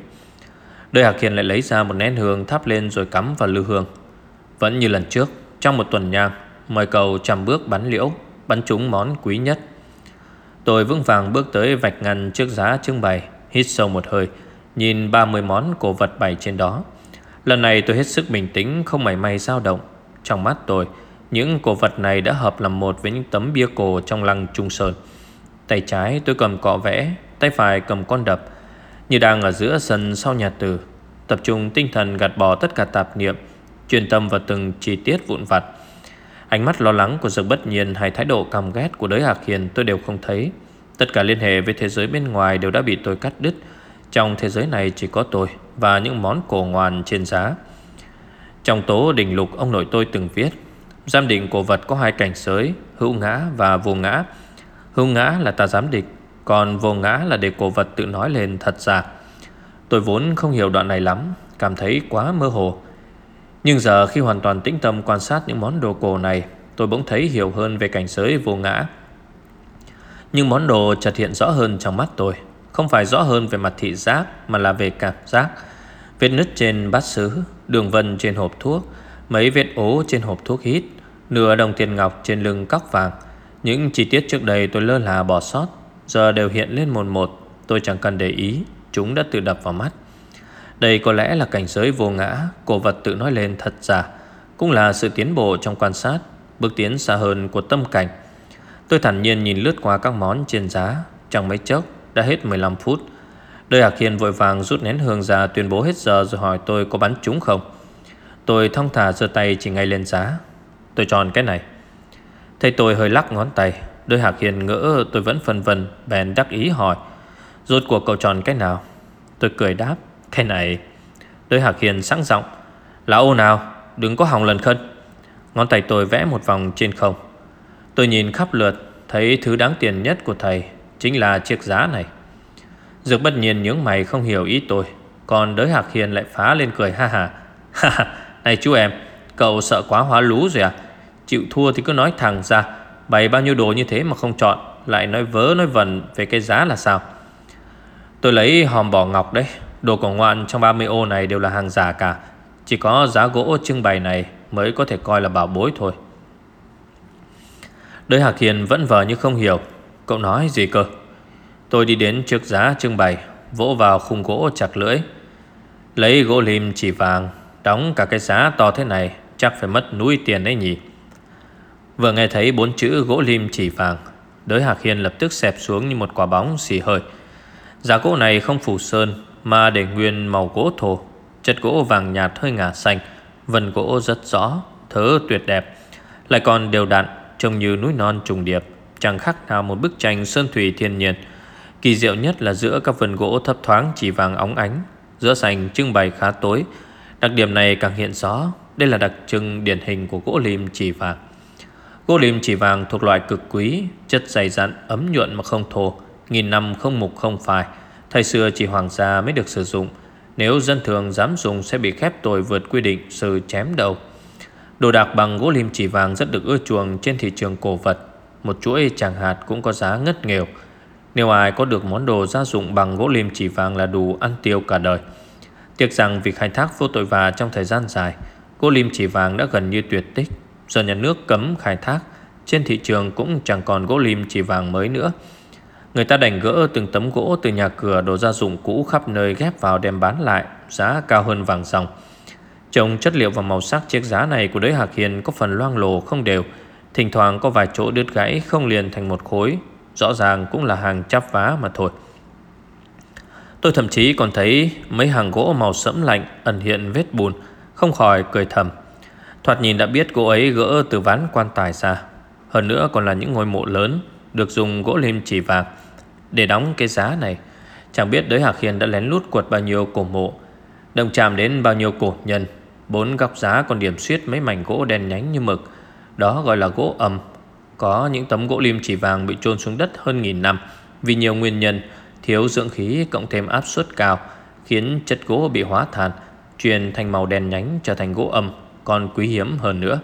Đới Hạc Hiền lại lấy ra một nén hương thắp lên rồi cắm vào lưu hương. Vẫn như lần trước, Trong một tuần nhang, Mời cầu trăm bước bắn liễu, Bắn trúng món quý nhất. Tôi vững vàng bước tới vạch ngăn trước giá trưng bày, Hít sâu một hơi, Nhìn 30 món cổ vật bày trên đó. Lần này tôi hết sức bình tĩnh, Không mảy may dao động. Trong mắt tôi, Những cổ vật này đã hợp làm một Với những tấm bia cổ trong lăng Trung Sơn. Tay trái tôi cầm cọ vẽ, Tay phải cầm con đập, Như đang ở giữa sân sau nhà tử. Tập trung tinh thần gạt bỏ tất cả tạp niệm Chuyên tâm vào từng chi tiết vụn vặt. Ánh mắt lo lắng của Dược bất nhiên Hay thái độ căm ghét của đới Hạc Hiền tôi đều không thấy. Tất cả liên hệ với thế giới bên ngoài Đều đã bị tôi cắt đứt. Trong thế giới này chỉ có tôi Và những món cổ ngoan trên giá. Trong tố đỉnh lục, ông nội tôi từng viết, Giám định cổ vật có hai cảnh giới, Hữu ngã và vô ngã. Hữu ngã là ta giám định, Còn vô ngã là để cổ vật tự nói lên thật giả. Tôi vốn không hiểu đoạn này lắm, Cảm thấy quá mơ hồ. Nhưng giờ khi hoàn toàn tĩnh tâm quan sát những món đồ cổ này, Tôi bỗng thấy hiểu hơn về cảnh giới vô ngã. Nhưng món đồ chợt hiện rõ hơn trong mắt tôi. Không phải rõ hơn về mặt thị giác, Mà là về cảm giác. Vết nứt trên bát sứ Đường vân trên hộp thuốc, Mấy vết ố trên hộp thuốc hít, Nửa đồng tiền ngọc trên lưng cóc vàng. Những chi tiết trước đây tôi lơ là bỏ sót, Giờ đều hiện lên một một, Tôi chẳng cần để ý, Chúng đã tự đập vào mắt. Đây có lẽ là cảnh giới vô ngã, Cổ vật tự nói lên thật giả Cũng là sự tiến bộ trong quan sát, Bước tiến xa hơn của tâm cảnh. Tôi thản nhiên nhìn lướt qua các món trên giá Chẳng mấy chốc đã hết 15 phút. Đời Hạc Hiền vội vàng rút nén hương ra Tuyên bố hết giờ rồi hỏi tôi có bắn trúng không. Tôi thong thả giơ tay chỉ ngay lên giá. Tôi chọn cái này. Thấy tôi hơi lắc ngón tay, Đôi Hạc Hiền ngỡ, tôi vẫn phân vân, Bèn đắc ý hỏi, Rốt cuộc cậu chọn cái nào? Tôi cười đáp cái này Đôi Hạc Hiền sẵn giọng, Là ô nào, Đừng có hỏng lần khân. Ngón tay tôi vẽ một vòng trên không. Tôi nhìn khắp lượt, Thấy thứ đáng tiền nhất của thầy Chính là chiếc giá này. Dược bất nhiên những mày không hiểu ý tôi, Còn đới Hạc Hiền lại phá lên cười ha ha [LAUGHS] Ha ha, Này chú em, Cậu sợ quá hóa lú rồi à? Chịu thua thì cứ nói thẳng ra, Bày bao nhiêu đồ như thế mà không chọn, Lại nói vớ nói vẩn về cái giá là sao? Tôi lấy hòm bỏ ngọc đấy Đồ cổ ngoạn trong 30 ô này đều là hàng giả cả. Chỉ có giá gỗ trưng bày này Mới có thể coi là bảo bối thôi. Đới Hạc Hiền vẫn vờ như không hiểu. Cậu nói gì cơ? Tôi đi đến trước giá trưng bày, Vỗ vào khung gỗ chặt lưỡi. Lấy gỗ lim chỉ vàng, Đóng cả cái giá to thế này, Chắc phải mất núi tiền đấy nhỉ? Vừa nghe thấy bốn chữ gỗ lim chỉ vàng, Đới Hạc Hiền lập tức xẹp xuống như một quả bóng xì hơi. Giá gỗ này không phủ sơn mà để nguyên màu gỗ thổ Chất gỗ vàng nhạt hơi ngả xanh Vân gỗ rất rõ Thớ tuyệt đẹp. Lại còn đều đặn Trông như núi non trùng điệp Chẳng khác nào một bức tranh sơn thủy thiên nhiên. Kỳ diệu nhất là giữa các vân gỗ thấp thoáng chỉ vàng óng ánh Giữa sành trưng bày khá tối. Đặc điểm này càng hiện rõ Đây là đặc trưng điển hình của gỗ lim chỉ vàng. Gỗ lim chỉ vàng thuộc loại cực quý Chất dày dặn, ấm nhuận mà không thô Nghìn năm không mục không phải Thời xưa chỉ hoàng gia mới được sử dụng. Nếu dân thường dám dùng sẽ bị khép tội vượt quy định, sự chém đầu. Đồ đạc bằng gỗ lim chỉ vàng rất được ưa chuộng trên thị trường cổ vật. Một chuỗi chẳng hạt cũng có giá ngất nghèo. Nếu ai có được món đồ gia dụng bằng gỗ lim chỉ vàng là đủ ăn tiêu cả đời. Tiếc rằng việc khai thác vô tội vạ trong thời gian dài, Gỗ lim chỉ vàng đã gần như tuyệt tích. Giờ nhà nước cấm khai thác, Trên thị trường cũng chẳng còn gỗ lim chỉ vàng mới nữa. Người ta đành gỡ từng tấm gỗ từ nhà cửa đồ gia dụng cũ khắp nơi ghép vào đem bán lại, Giá cao hơn vàng dòng. Trông chất liệu và màu sắc chiếc giá này của đới Hạc Hiền có phần loang lổ không đều. Thỉnh thoảng có vài chỗ đứt gãy không liền thành một khối. Rõ ràng cũng là hàng chắp vá mà thôi. Tôi thậm chí còn thấy mấy hàng gỗ màu sẫm lạnh ẩn hiện vết bùn, Không khỏi cười thầm. Thoạt nhìn đã biết gỗ ấy gỡ từ ván quan tài ra. Hơn nữa còn là những ngôi mộ lớn, Được dùng gỗ lim chỉ vàng. Để đóng cái giá này. Chẳng biết đới Hạc Hiền đã lén lút quật bao nhiêu cổ mộ. Đồng chạm đến bao nhiêu cổ nhân. Bốn góc giá còn điểm xuyết mấy mảnh gỗ đen nhánh như mực. Đó gọi là gỗ ầm Có những tấm gỗ lim chỉ vàng bị chôn xuống đất hơn nghìn năm. Vì nhiều nguyên nhân, Thiếu dưỡng khí cộng thêm áp suất cao, Khiến chất gỗ bị hóa than Truyền thành màu đen nhánh trở thành gỗ âm Còn quý hiếm hơn nữa.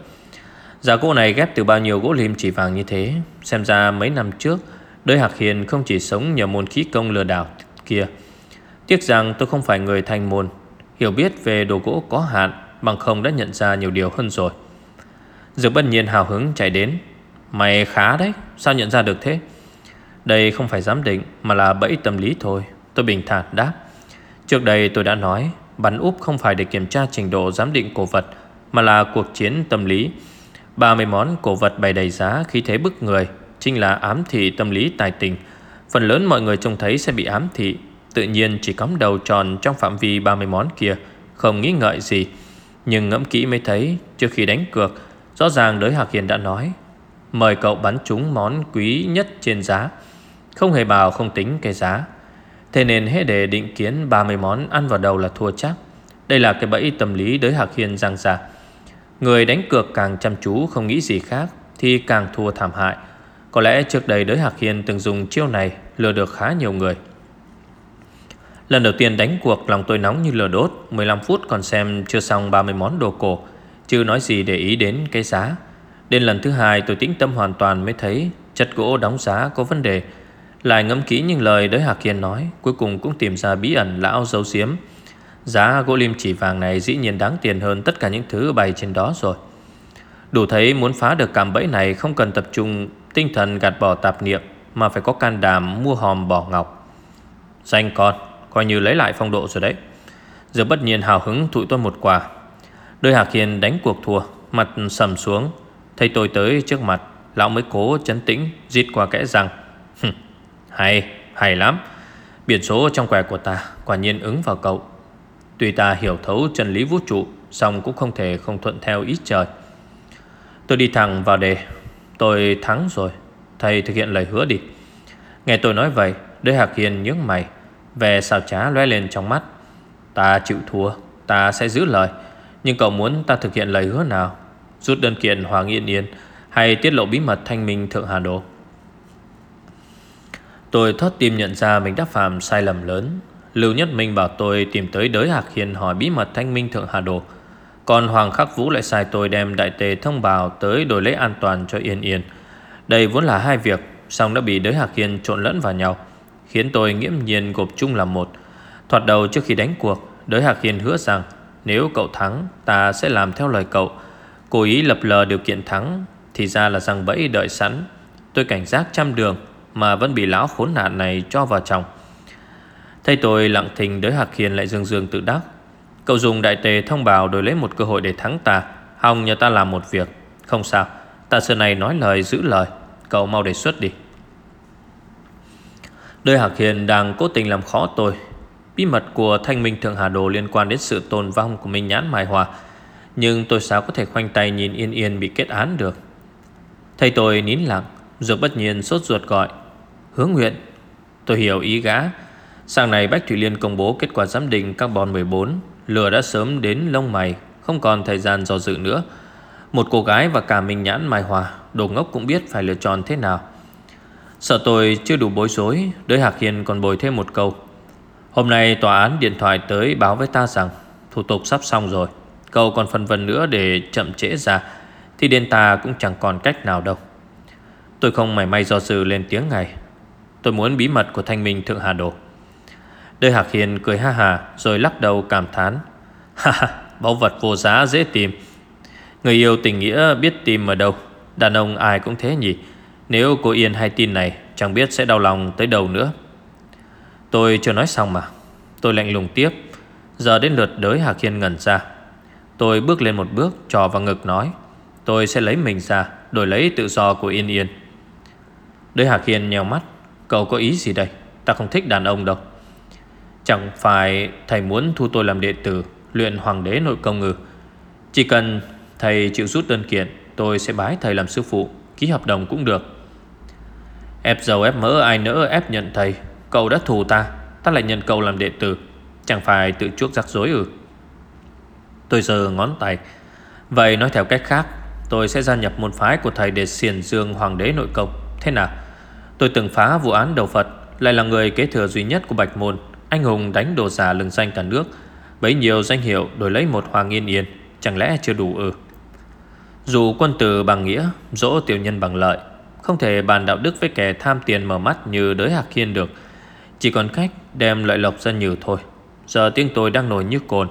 Giá gỗ này ghép từ bao nhiêu gỗ lim chỉ vàng như thế? Xem ra mấy năm trước Đới Hạc Hiền không chỉ sống nhờ môn khí công lừa đảo kia. Tiếc rằng tôi không phải người thành môn, Hiểu biết về đồ gỗ có hạn, Bằng không đã nhận ra nhiều điều hơn rồi. Dược bất nhiên hào hứng chạy đến. Mày khá đấy, Sao nhận ra được thế? Đây không phải giám định, Mà là bẫy tâm lý thôi, Tôi bình thản đáp. Trước đây tôi đã nói, Bắn úp không phải để kiểm tra trình độ giám định cổ vật, Mà là cuộc chiến tâm lý. 30 món cổ vật bày đầy giá khi thế bức người. Chính là ám thị tâm lý tài tình. Phần lớn mọi người trông thấy sẽ bị ám thị, Tự nhiên chỉ cắm đầu tròn trong phạm vi 30 món kia, Không nghĩ ngợi gì. Nhưng ngẫm kỹ mới thấy, Trước khi đánh cược, Rõ ràng đới Hạc Hiền đã nói, Mời cậu bắn trúng món quý nhất trên giá. Không hề bảo không tính cái giá. Thế nên hết để định kiến 30 món ăn vào đầu là thua chắc. Đây là cái bẫy tâm lý đới Hạc Hiền giang ra Người đánh cược càng chăm chú, không nghĩ gì khác, Thì càng thua thảm hại. Có lẽ trước đây đới Hạc Hiền từng dùng chiêu này Lừa được khá nhiều người. Lần đầu tiên đánh cuộc, lòng tôi nóng như lửa đốt. 15 phút còn xem chưa xong 30 món đồ cổ Chưa nói gì để ý đến cái giá. Đến lần thứ hai, tôi tĩnh tâm hoàn toàn mới thấy Chất gỗ đóng giá có vấn đề. Lại ngẫm kỹ những lời đới Hạc Hiên nói, Cuối cùng cũng tìm ra bí ẩn lão dấu xiếm Giá gỗ lim chỉ vàng này dĩ nhiên đáng tiền hơn tất cả những thứ bày trên đó rồi. Đủ thấy muốn phá được cạm bẫy này không cần tập trung tinh thần gạt bỏ tạp niệm Mà phải có can đảm mua hòm bỏ ngọc. Danh con Coi như lấy lại phong độ rồi đấy. Giờ bất nhiên hào hứng thụi tôi một quả. Đôi Hạc Hiền đánh cuộc thua Mặt sầm xuống. Thấy tôi tới trước mặt Lão mới cố chấn tĩnh Giết qua kẽ rằng Hay, hay lắm. Biển số trong quẻ của ta Quả nhiên ứng vào cậu. Tuy ta hiểu thấu chân lý vũ trụ Xong cũng không thể không thuận theo ý trời. Tôi đi thẳng vào đề. Tôi thắng rồi. Thầy thực hiện lời hứa đi. Nghe tôi nói vậy, Đới Hạc Hiền nhướng mày Về xào trá lóe lên trong mắt. Ta chịu thua, Ta sẽ giữ lời. Nhưng cậu muốn ta thực hiện lời hứa nào? Rút đơn kiện Hoàng Yên Yên Hay tiết lộ bí mật thanh minh Thượng Hà Đồ? Tôi thoát tim nhận ra mình đã phạm sai lầm lớn. Lưu Nhất Minh bảo tôi tìm tới đới Hạc Hiền hỏi bí mật thanh minh Thượng Hà Đồ. Còn Hoàng Khắc Vũ lại sai tôi đem đại tề thông báo tới đổi lấy an toàn cho Yên Yên. Đây vốn là hai việc song đã bị đới Hạc Hiền trộn lẫn vào nhau, Khiến tôi nghiễm nhiên gộp chung là một. Thoạt đầu trước khi đánh cuộc, Đới Hạc Hiền hứa rằng, Nếu cậu thắng, ta sẽ làm theo lời cậu. Cố ý lập lờ điều kiện thắng, Thì ra là rằng bẫy đợi sẵn. Tôi cảnh giác trăm đường, Mà vẫn bị lão khốn nạn này cho vào trong. Thấy tôi lặng thình đới Hạc Hiền lại dương dương tự đắc. Cậu dùng đại tề thông báo đổi lấy một cơ hội để thắng ta. Hòng nhờ ta làm một việc. Không sao. Ta xưa này nói lời, giữ lời. Cậu mau đề xuất đi. Đời Hạc Hiền đang cố tình làm khó tôi. Bí mật của Thanh Minh Thượng Hà Đồ liên quan đến sự tồn vong của Minh Nhãn Mai Hòa Nhưng tôi sao có thể khoanh tay nhìn yên yên bị kết án được? Thầy tôi nín lặng, Rồi bất nhiên sốt ruột gọi. Hướng nguyện, Tôi hiểu ý gã. Sáng nay Bách Thủy Liên công bố kết quả giám định carbon 14 Lửa đã sớm đến lông mày, Không còn thời gian do dự nữa. Một cô gái và cả mình Nhãn Mai Hòa, Đồ ngốc cũng biết phải lựa chọn thế nào. Sợ tôi chưa đủ bối rối, Đới Hạc Hiền còn bồi thêm một câu. Hôm nay tòa án điện thoại tới báo với ta rằng, Thủ tục sắp xong rồi, Cậu còn phần vần nữa để chậm trễ ra, Thì đền ta cũng chẳng còn cách nào đâu. Tôi không mảy may do dự lên tiếng ngày Tôi muốn bí mật của thanh minh Thượng Hà Đồ. Đơi Hạc Hiền cười ha hà Rồi lắc đầu cảm thán. [LAUGHS] Ha ha, báu vật vô giá dễ tìm. Người yêu tình nghĩa biết tìm ở đâu? Đàn ông ai cũng thế nhỉ? Nếu cô Yên hay tin này Chẳng biết sẽ đau lòng tới đâu nữa. Tôi chưa nói xong mà. Tôi lạnh lùng tiếp. Giờ đến lượt đới Hạc Hiên ngẩn ra. Tôi bước lên một bước trò vào ngực nói Tôi sẽ lấy mình ra Đổi lấy tự do của Yên Yên. Đới Hạc Hiên nhèo mắt. Cậu có ý gì đây? Ta không thích đàn ông đâu. Chẳng phải thầy muốn thu tôi làm đệ tử, Luyện hoàng đế nội công ngư Chỉ cần thầy chịu rút đơn kiện, Tôi sẽ bái thầy làm sư phụ, Ký hợp đồng cũng được. Ép dầu ép mỡ, ai nỡ ép nhận thầy. Cậu đã thù ta Ta lại nhận cậu làm đệ tử. Chẳng phải tự chuốc rắc rối ư? Tôi giờ ngón tay. Vậy nói theo cách khác, Tôi sẽ gia nhập môn phái của thầy để xiền dương hoàng đế nội công. Thế nào? Tôi từng phá vụ án đầu Phật, Lại là người kế thừa duy nhất của Bạch Môn. Anh hùng đánh đồ giả lừng danh cả nước. Bấy nhiều danh hiệu đổi lấy một hoàng yên yên, Chẳng lẽ chưa đủ ư? Dù quân tử bằng nghĩa, Dỗ tiểu nhân bằng lợi, Không thể bàn đạo đức với kẻ tham tiền mở mắt Như đới hạc hiên được. Chỉ còn cách đem lợi lộc ra nhiều thôi. Giờ tiếng tôi đang nổi như cồn,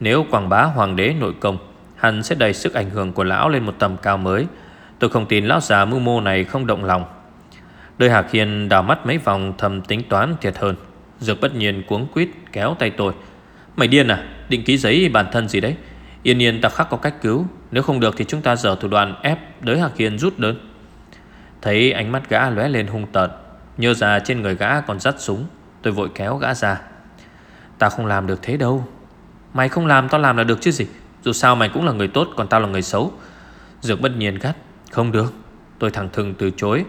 Nếu quảng bá hoàng đế nội công Hắn sẽ đẩy sức ảnh hưởng của lão lên một tầm cao mới. Tôi không tin lão già mưu mô này không động lòng. Đôi Hạc Hiền đào mắt mấy vòng thầm tính toán thiệt hơn. Dược bất nhiên cuống quýt kéo tay tôi. Mày điên à? Định ký giấy bản thân gì đấy? Yên yên ta khắc có cách cứu. Nếu không được thì chúng ta dở thủ đoạn ép Đới Hạc Hiên rút đơn. Thấy ánh mắt gã lóe lên hung tợn Nhớ ra trên người gã còn dắt súng, Tôi vội kéo gã ra. Ta không làm được thế đâu. Mày không làm, tao làm là được chứ gì? Dù sao mày cũng là người tốt, còn tao là người xấu. Dược bất nhiên gắt. Không được. Tôi thẳng thừng từ chối.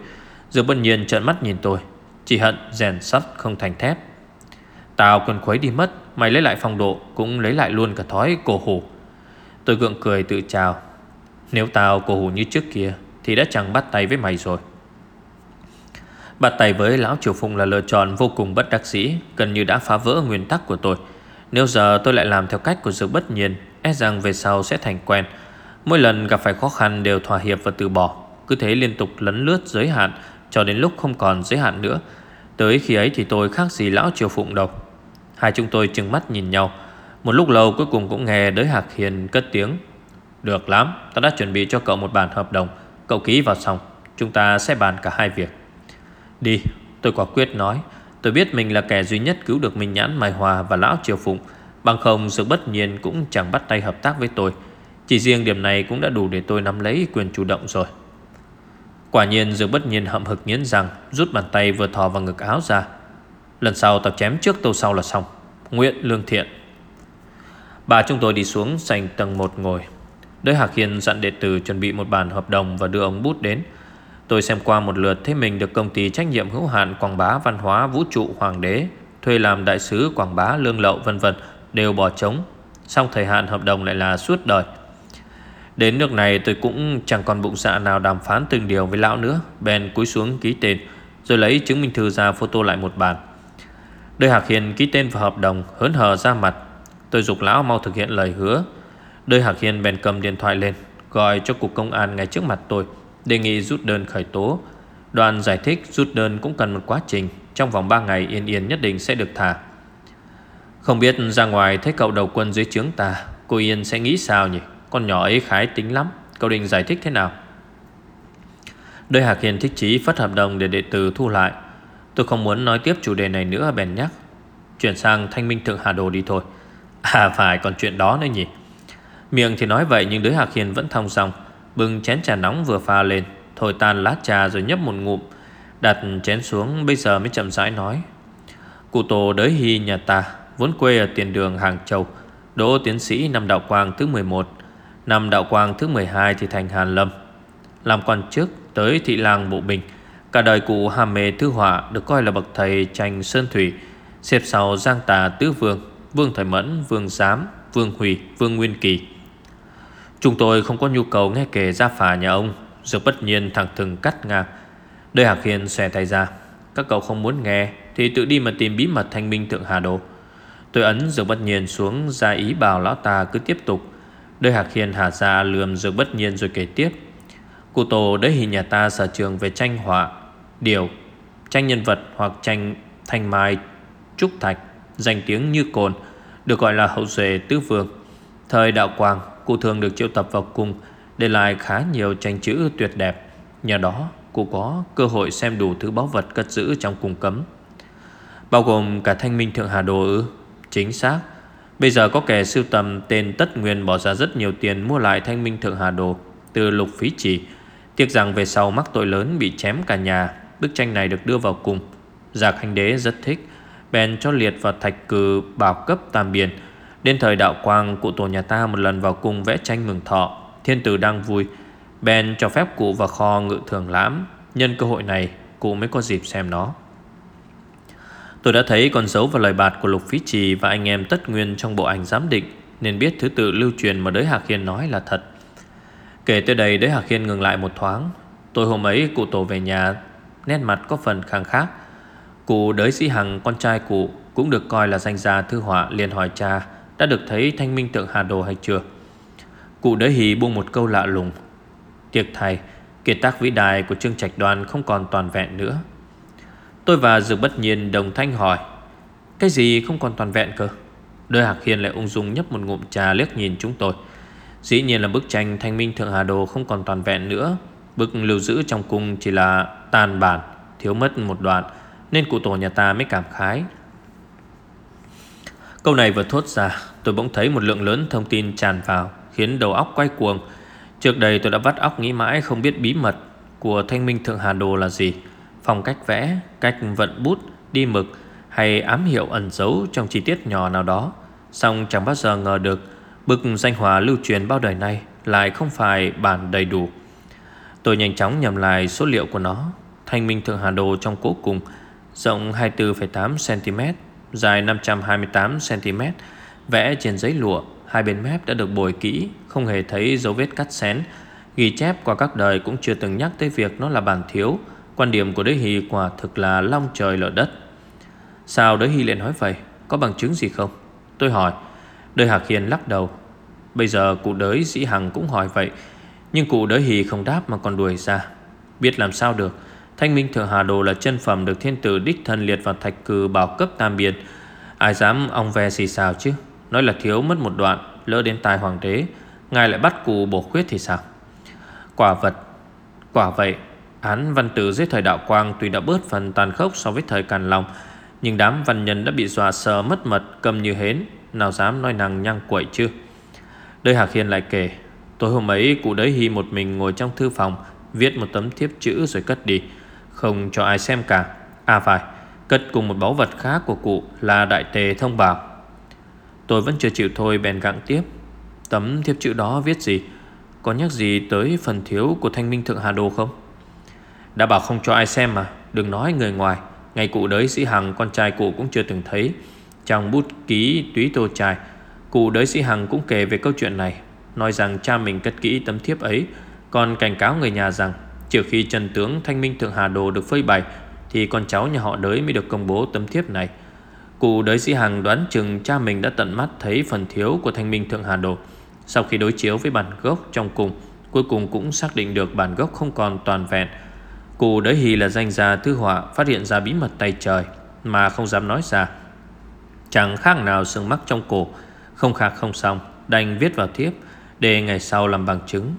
Dược bất nhiên trợn mắt nhìn tôi. Chỉ hận rèn sắt không thành thép. Tao cần khuấy đi mất, Mày lấy lại phong độ, Cũng lấy lại luôn cả thói cổ hủ. Tôi gượng cười tự chào. Nếu tao cổ hủ như trước kia, Thì đã chẳng bắt tay với mày rồi. Bắt tay với Lão Triều Phụng là lựa chọn vô cùng bất đắc dĩ, Gần như đã phá vỡ nguyên tắc của tôi. Nếu giờ tôi lại làm theo cách của sự bất nhiên E rằng về sau sẽ thành quen. Mỗi lần gặp phải khó khăn đều thỏa hiệp và từ bỏ. Cứ thế liên tục lấn lướt giới hạn, Cho đến lúc không còn giới hạn nữa. Tới khi ấy thì tôi khác gì Lão Triều Phụng đâu. Hai chúng tôi chừng mắt nhìn nhau. Một lúc lâu cuối cùng cũng nghe đới Hạc Hiền cất tiếng. Được lắm, Ta đã chuẩn bị cho cậu một bản hợp đồng. Cậu ký vào xong, Chúng ta sẽ bàn cả hai việc. Đi, Tôi quả quyết nói. Tôi biết mình là kẻ duy nhất cứu được Minh Nhãn, Mai Hòa và Lão Triều Phụng. Bằng không, sự bất nhiên cũng chẳng bắt tay hợp tác với tôi. Chỉ riêng điểm này cũng đã đủ để tôi nắm lấy quyền chủ động rồi. Quả nhiên Dược bất nhiên hậm hực nghiến rằng Rút bàn tay vừa thò vào ngực áo ra. Lần sau tao chém trước tô sau là xong Nguyện lương thiện Bà chúng tôi đi xuống sành tầng 1 ngồi Đới Hạc Hiên dặn đệ tử chuẩn bị một bản hợp đồng Và đưa ông bút đến Tôi xem qua một lượt thấy mình được công ty trách nhiệm hữu hạn quảng bá văn hóa vũ trụ hoàng đế, thuê làm đại sứ quảng bá, lương lậu, vân vân, đều bỏ trống. Xong thời hạn hợp đồng lại là suốt đời. Đến nước này tôi cũng chẳng còn bụng dạ nào đàm phán từng điều với lão nữa. Bèn cúi xuống ký tên, rồi lấy chứng minh thư ra photo lại một bản. Đưa Hạc Hiền ký tên vào hợp đồng, hớn hở ra mặt. Tôi dục lão mau thực hiện lời hứa. Đưa Hạc Hiền bèn cầm điện thoại lên, gọi cho cục công an ngay trước mặt tôi. Đề nghị rút đơn khởi tố Đoàn giải thích rút đơn cũng cần một quá trình, Trong vòng 3 ngày Yên Yên nhất định sẽ được thả Không biết ra ngoài thấy cậu đầu quân dưới trướng ta, Cô Yên sẽ nghĩ sao nhỉ Con nhỏ ấy khái tính lắm, Cậu định giải thích thế nào Đôi Hạc Hiền thích chí phát hợp đồng để đệ tử thu lại Tôi không muốn nói tiếp chủ đề này nữa bèn nhắc Chuyển sang thanh minh thượng Hà Đồ đi thôi. À phải, còn chuyện đó nữa nhỉ. Miệng thì nói vậy, nhưng đứa Hạc Hiền vẫn thông song Bưng chén trà nóng vừa pha lên, Thổi tan lá trà rồi nhấp một ngụm, Đặt chén xuống, bây giờ mới chậm rãi nói. Cụ tổ đới hy nhà ta, Vốn quê ở tiền đường Hàng Châu, Đỗ tiến sĩ năm đạo quang thứ 11 Năm đạo quang thứ 12 thì thành Hàn Lâm. Làm quan chức tới thị làng Bộ Bình Cả đời cụ hàm mê thư họa Được coi là bậc thầy tranh Sơn Thủy Xếp sau Giang Tà Tứ Vương Vương Thời Mẫn, Vương Giám, Vương Hủy, Vương Nguyên Kỳ. Chúng tôi không có nhu cầu nghe kể gia phả nhà ông Dược bất nhiên thẳng thừng cắt ngang. Đời Hạc Hiền xòe tay ra Các cậu không muốn nghe Thì tự đi mà tìm bí mật thanh minh thượng Hà đồ Tôi ấn dược bất nhiên xuống ra ý bảo lão ta cứ tiếp tục. Đời Hạc Hiền hạ ra lườm dược bất nhiên rồi kể tiếp. Cụ tổ đấy hình nhà ta sở trường về tranh họa Điều, Tranh nhân vật hoặc tranh thanh mai Trúc thạch, Danh tiếng như cồn, Được gọi là hậu duệ tứ vương. Thời đạo quang, Cụ thường được triệu tập vào cung, Để lại khá nhiều tranh chữ tuyệt đẹp. Nhờ đó, cụ có cơ hội xem đủ thứ báu vật cất giữ trong cung cấm. Bao gồm cả thanh minh thượng hà đồ ư. Chính xác, Bây giờ có kẻ sưu tầm tên Tất Nguyên bỏ ra rất nhiều tiền mua lại thanh minh thượng hà đồ Từ lục phí chỉ. Tiếc rằng về sau mắc tội lớn bị chém cả nhà. Bức tranh này được đưa vào cung Giạc hành đế rất thích, Bèn cho liệt vào thạch cử bảo cấp tam biên. Đến thời đạo quang, Cụ tổ nhà ta một lần vào cung vẽ tranh mừng thọ. Thiên tử đang vui, bèn cho phép cụ vào kho ngự thường lãm. Nhân cơ hội này, cụ mới có dịp xem nó. Tôi đã thấy con dấu và lời bạt của Lục Phí Trì Và anh em tất nguyên trong bộ ảnh giám định, Nên biết thứ tự lưu truyền mà đới Hạc Hiên nói là thật. Kể tới đây, đới Hạc Hiên ngừng lại một thoáng. Tôi hôm ấy, cụ tổ về nhà Nét mặt có phần khang khác Cụ đới sĩ hằng, con trai cụ, Cũng được coi là danh gia thư họa liền hỏi cha, đã được thấy thanh minh tượng Hà Đồ hay chưa? Cụ đới hì buông một câu lạ lùng. Tiệc thầy Kiệt tác vĩ đại của Trương Trạch Đoàn không còn toàn vẹn nữa. Tôi và Dược bất nhiên đồng thanh hỏi, Cái gì không còn toàn vẹn cơ? Đôi Hạc Hiền lại ung dung nhấp một ngụm trà liếc nhìn chúng tôi. Dĩ nhiên là bức tranh Thanh Minh Thượng Hà Đồ không còn toàn vẹn nữa. Bức lưu giữ trong cung chỉ là tàn bản Thiếu mất một đoạn Nên cụ tổ nhà ta mới cảm khái. Câu này vừa thốt ra Tôi bỗng thấy một lượng lớn thông tin tràn vào Khiến đầu óc quay cuồng. Trước đây tôi đã vắt óc nghĩ mãi không biết bí mật Của thanh minh thượng hà đồ là gì Phong cách vẽ, cách vận bút, đi mực Hay ám hiệu ẩn giấu trong chi tiết nhỏ nào đó. Xong chẳng bao giờ ngờ được bực danh hòa lưu truyền bao đời nay Lại không phải bản đầy đủ. Tôi nhanh chóng nhầm lại số liệu của nó. Thanh minh thượng hà đồ trong cố cùng Rộng 24,8cm Dài 528cm Vẽ trên giấy lụa. Hai bên mép đã được bồi kỹ Không hề thấy dấu vết cắt xén. Ghi chép qua các đời cũng chưa từng nhắc tới việc nó là bản thiếu. Quan điểm của đế hy quả thực là long trời lở đất. Sao đế hy lại nói vậy? Có bằng chứng gì không? Tôi hỏi. Đời Hạc Hiền lắc đầu. Bây giờ cụ đới dĩ hằng cũng hỏi vậy Nhưng cụ đới hì không đáp mà còn đuổi ra. Biết làm sao được? Thanh minh thượng hà đồ là chân phẩm Được thiên tử đích thân liệt vào thạch cừ bảo cấp tam biệt, Ai dám ông ve xì xào chứ? Nói là thiếu mất một đoạn Lỡ đến tài hoàng đế Ngài lại bắt cụ bổ khuyết thì sao? Quả vật Quả vậy Án văn tử dưới thời đạo quang Tuy đã bớt phần tàn khốc so với thời càn long Nhưng đám văn nhân đã bị dọa sợ mất mật Cầm như hến Nào dám nói nàng nhăng quậy chứ? Đời Hạc Hiền lại kể Tối hôm ấy cụ đấy Hy một mình ngồi trong thư phòng Viết một tấm thiếp chữ rồi cất đi. Không cho ai xem cả. À phải, Cất cùng một báu vật khác của cụ Là đại tề thông bảo. Tôi vẫn chưa chịu thôi, bèn gặng tiếp. Tấm thiếp chữ đó viết gì? Có nhắc gì tới phần thiếu của thanh minh thượng Hà Đô không? Đã bảo không cho ai xem mà, Đừng nói người ngoài. Ngày cụ đới sĩ Hằng, con trai cụ cũng chưa từng thấy. Trong bút ký túy tô trai, Cụ đới sĩ Hằng cũng kể về câu chuyện này. Nói rằng cha mình cất kỹ tấm thiếp ấy, Còn cảnh cáo người nhà rằng Trừ khi trần tướng Thanh Minh Thượng Hà Đồ được phơi bày, Thì con cháu nhà họ đới mới được công bố tấm thiếp này. Cụ đới sĩ Hằng đoán chừng cha mình đã tận mắt thấy phần thiếu của Thanh Minh Thượng Hà Đồ. Sau khi đối chiếu với bản gốc trong cùng, Cuối cùng cũng xác định được bản gốc không còn toàn vẹn. Cụ đới hì là danh gia thư họa, Phát hiện ra bí mật tay trời, Mà không dám nói ra. Chẳng khác nào sương mắc trong cổ. Không khác không xong, Đành viết vào thiếp, Để ngày sau làm bằng chứng.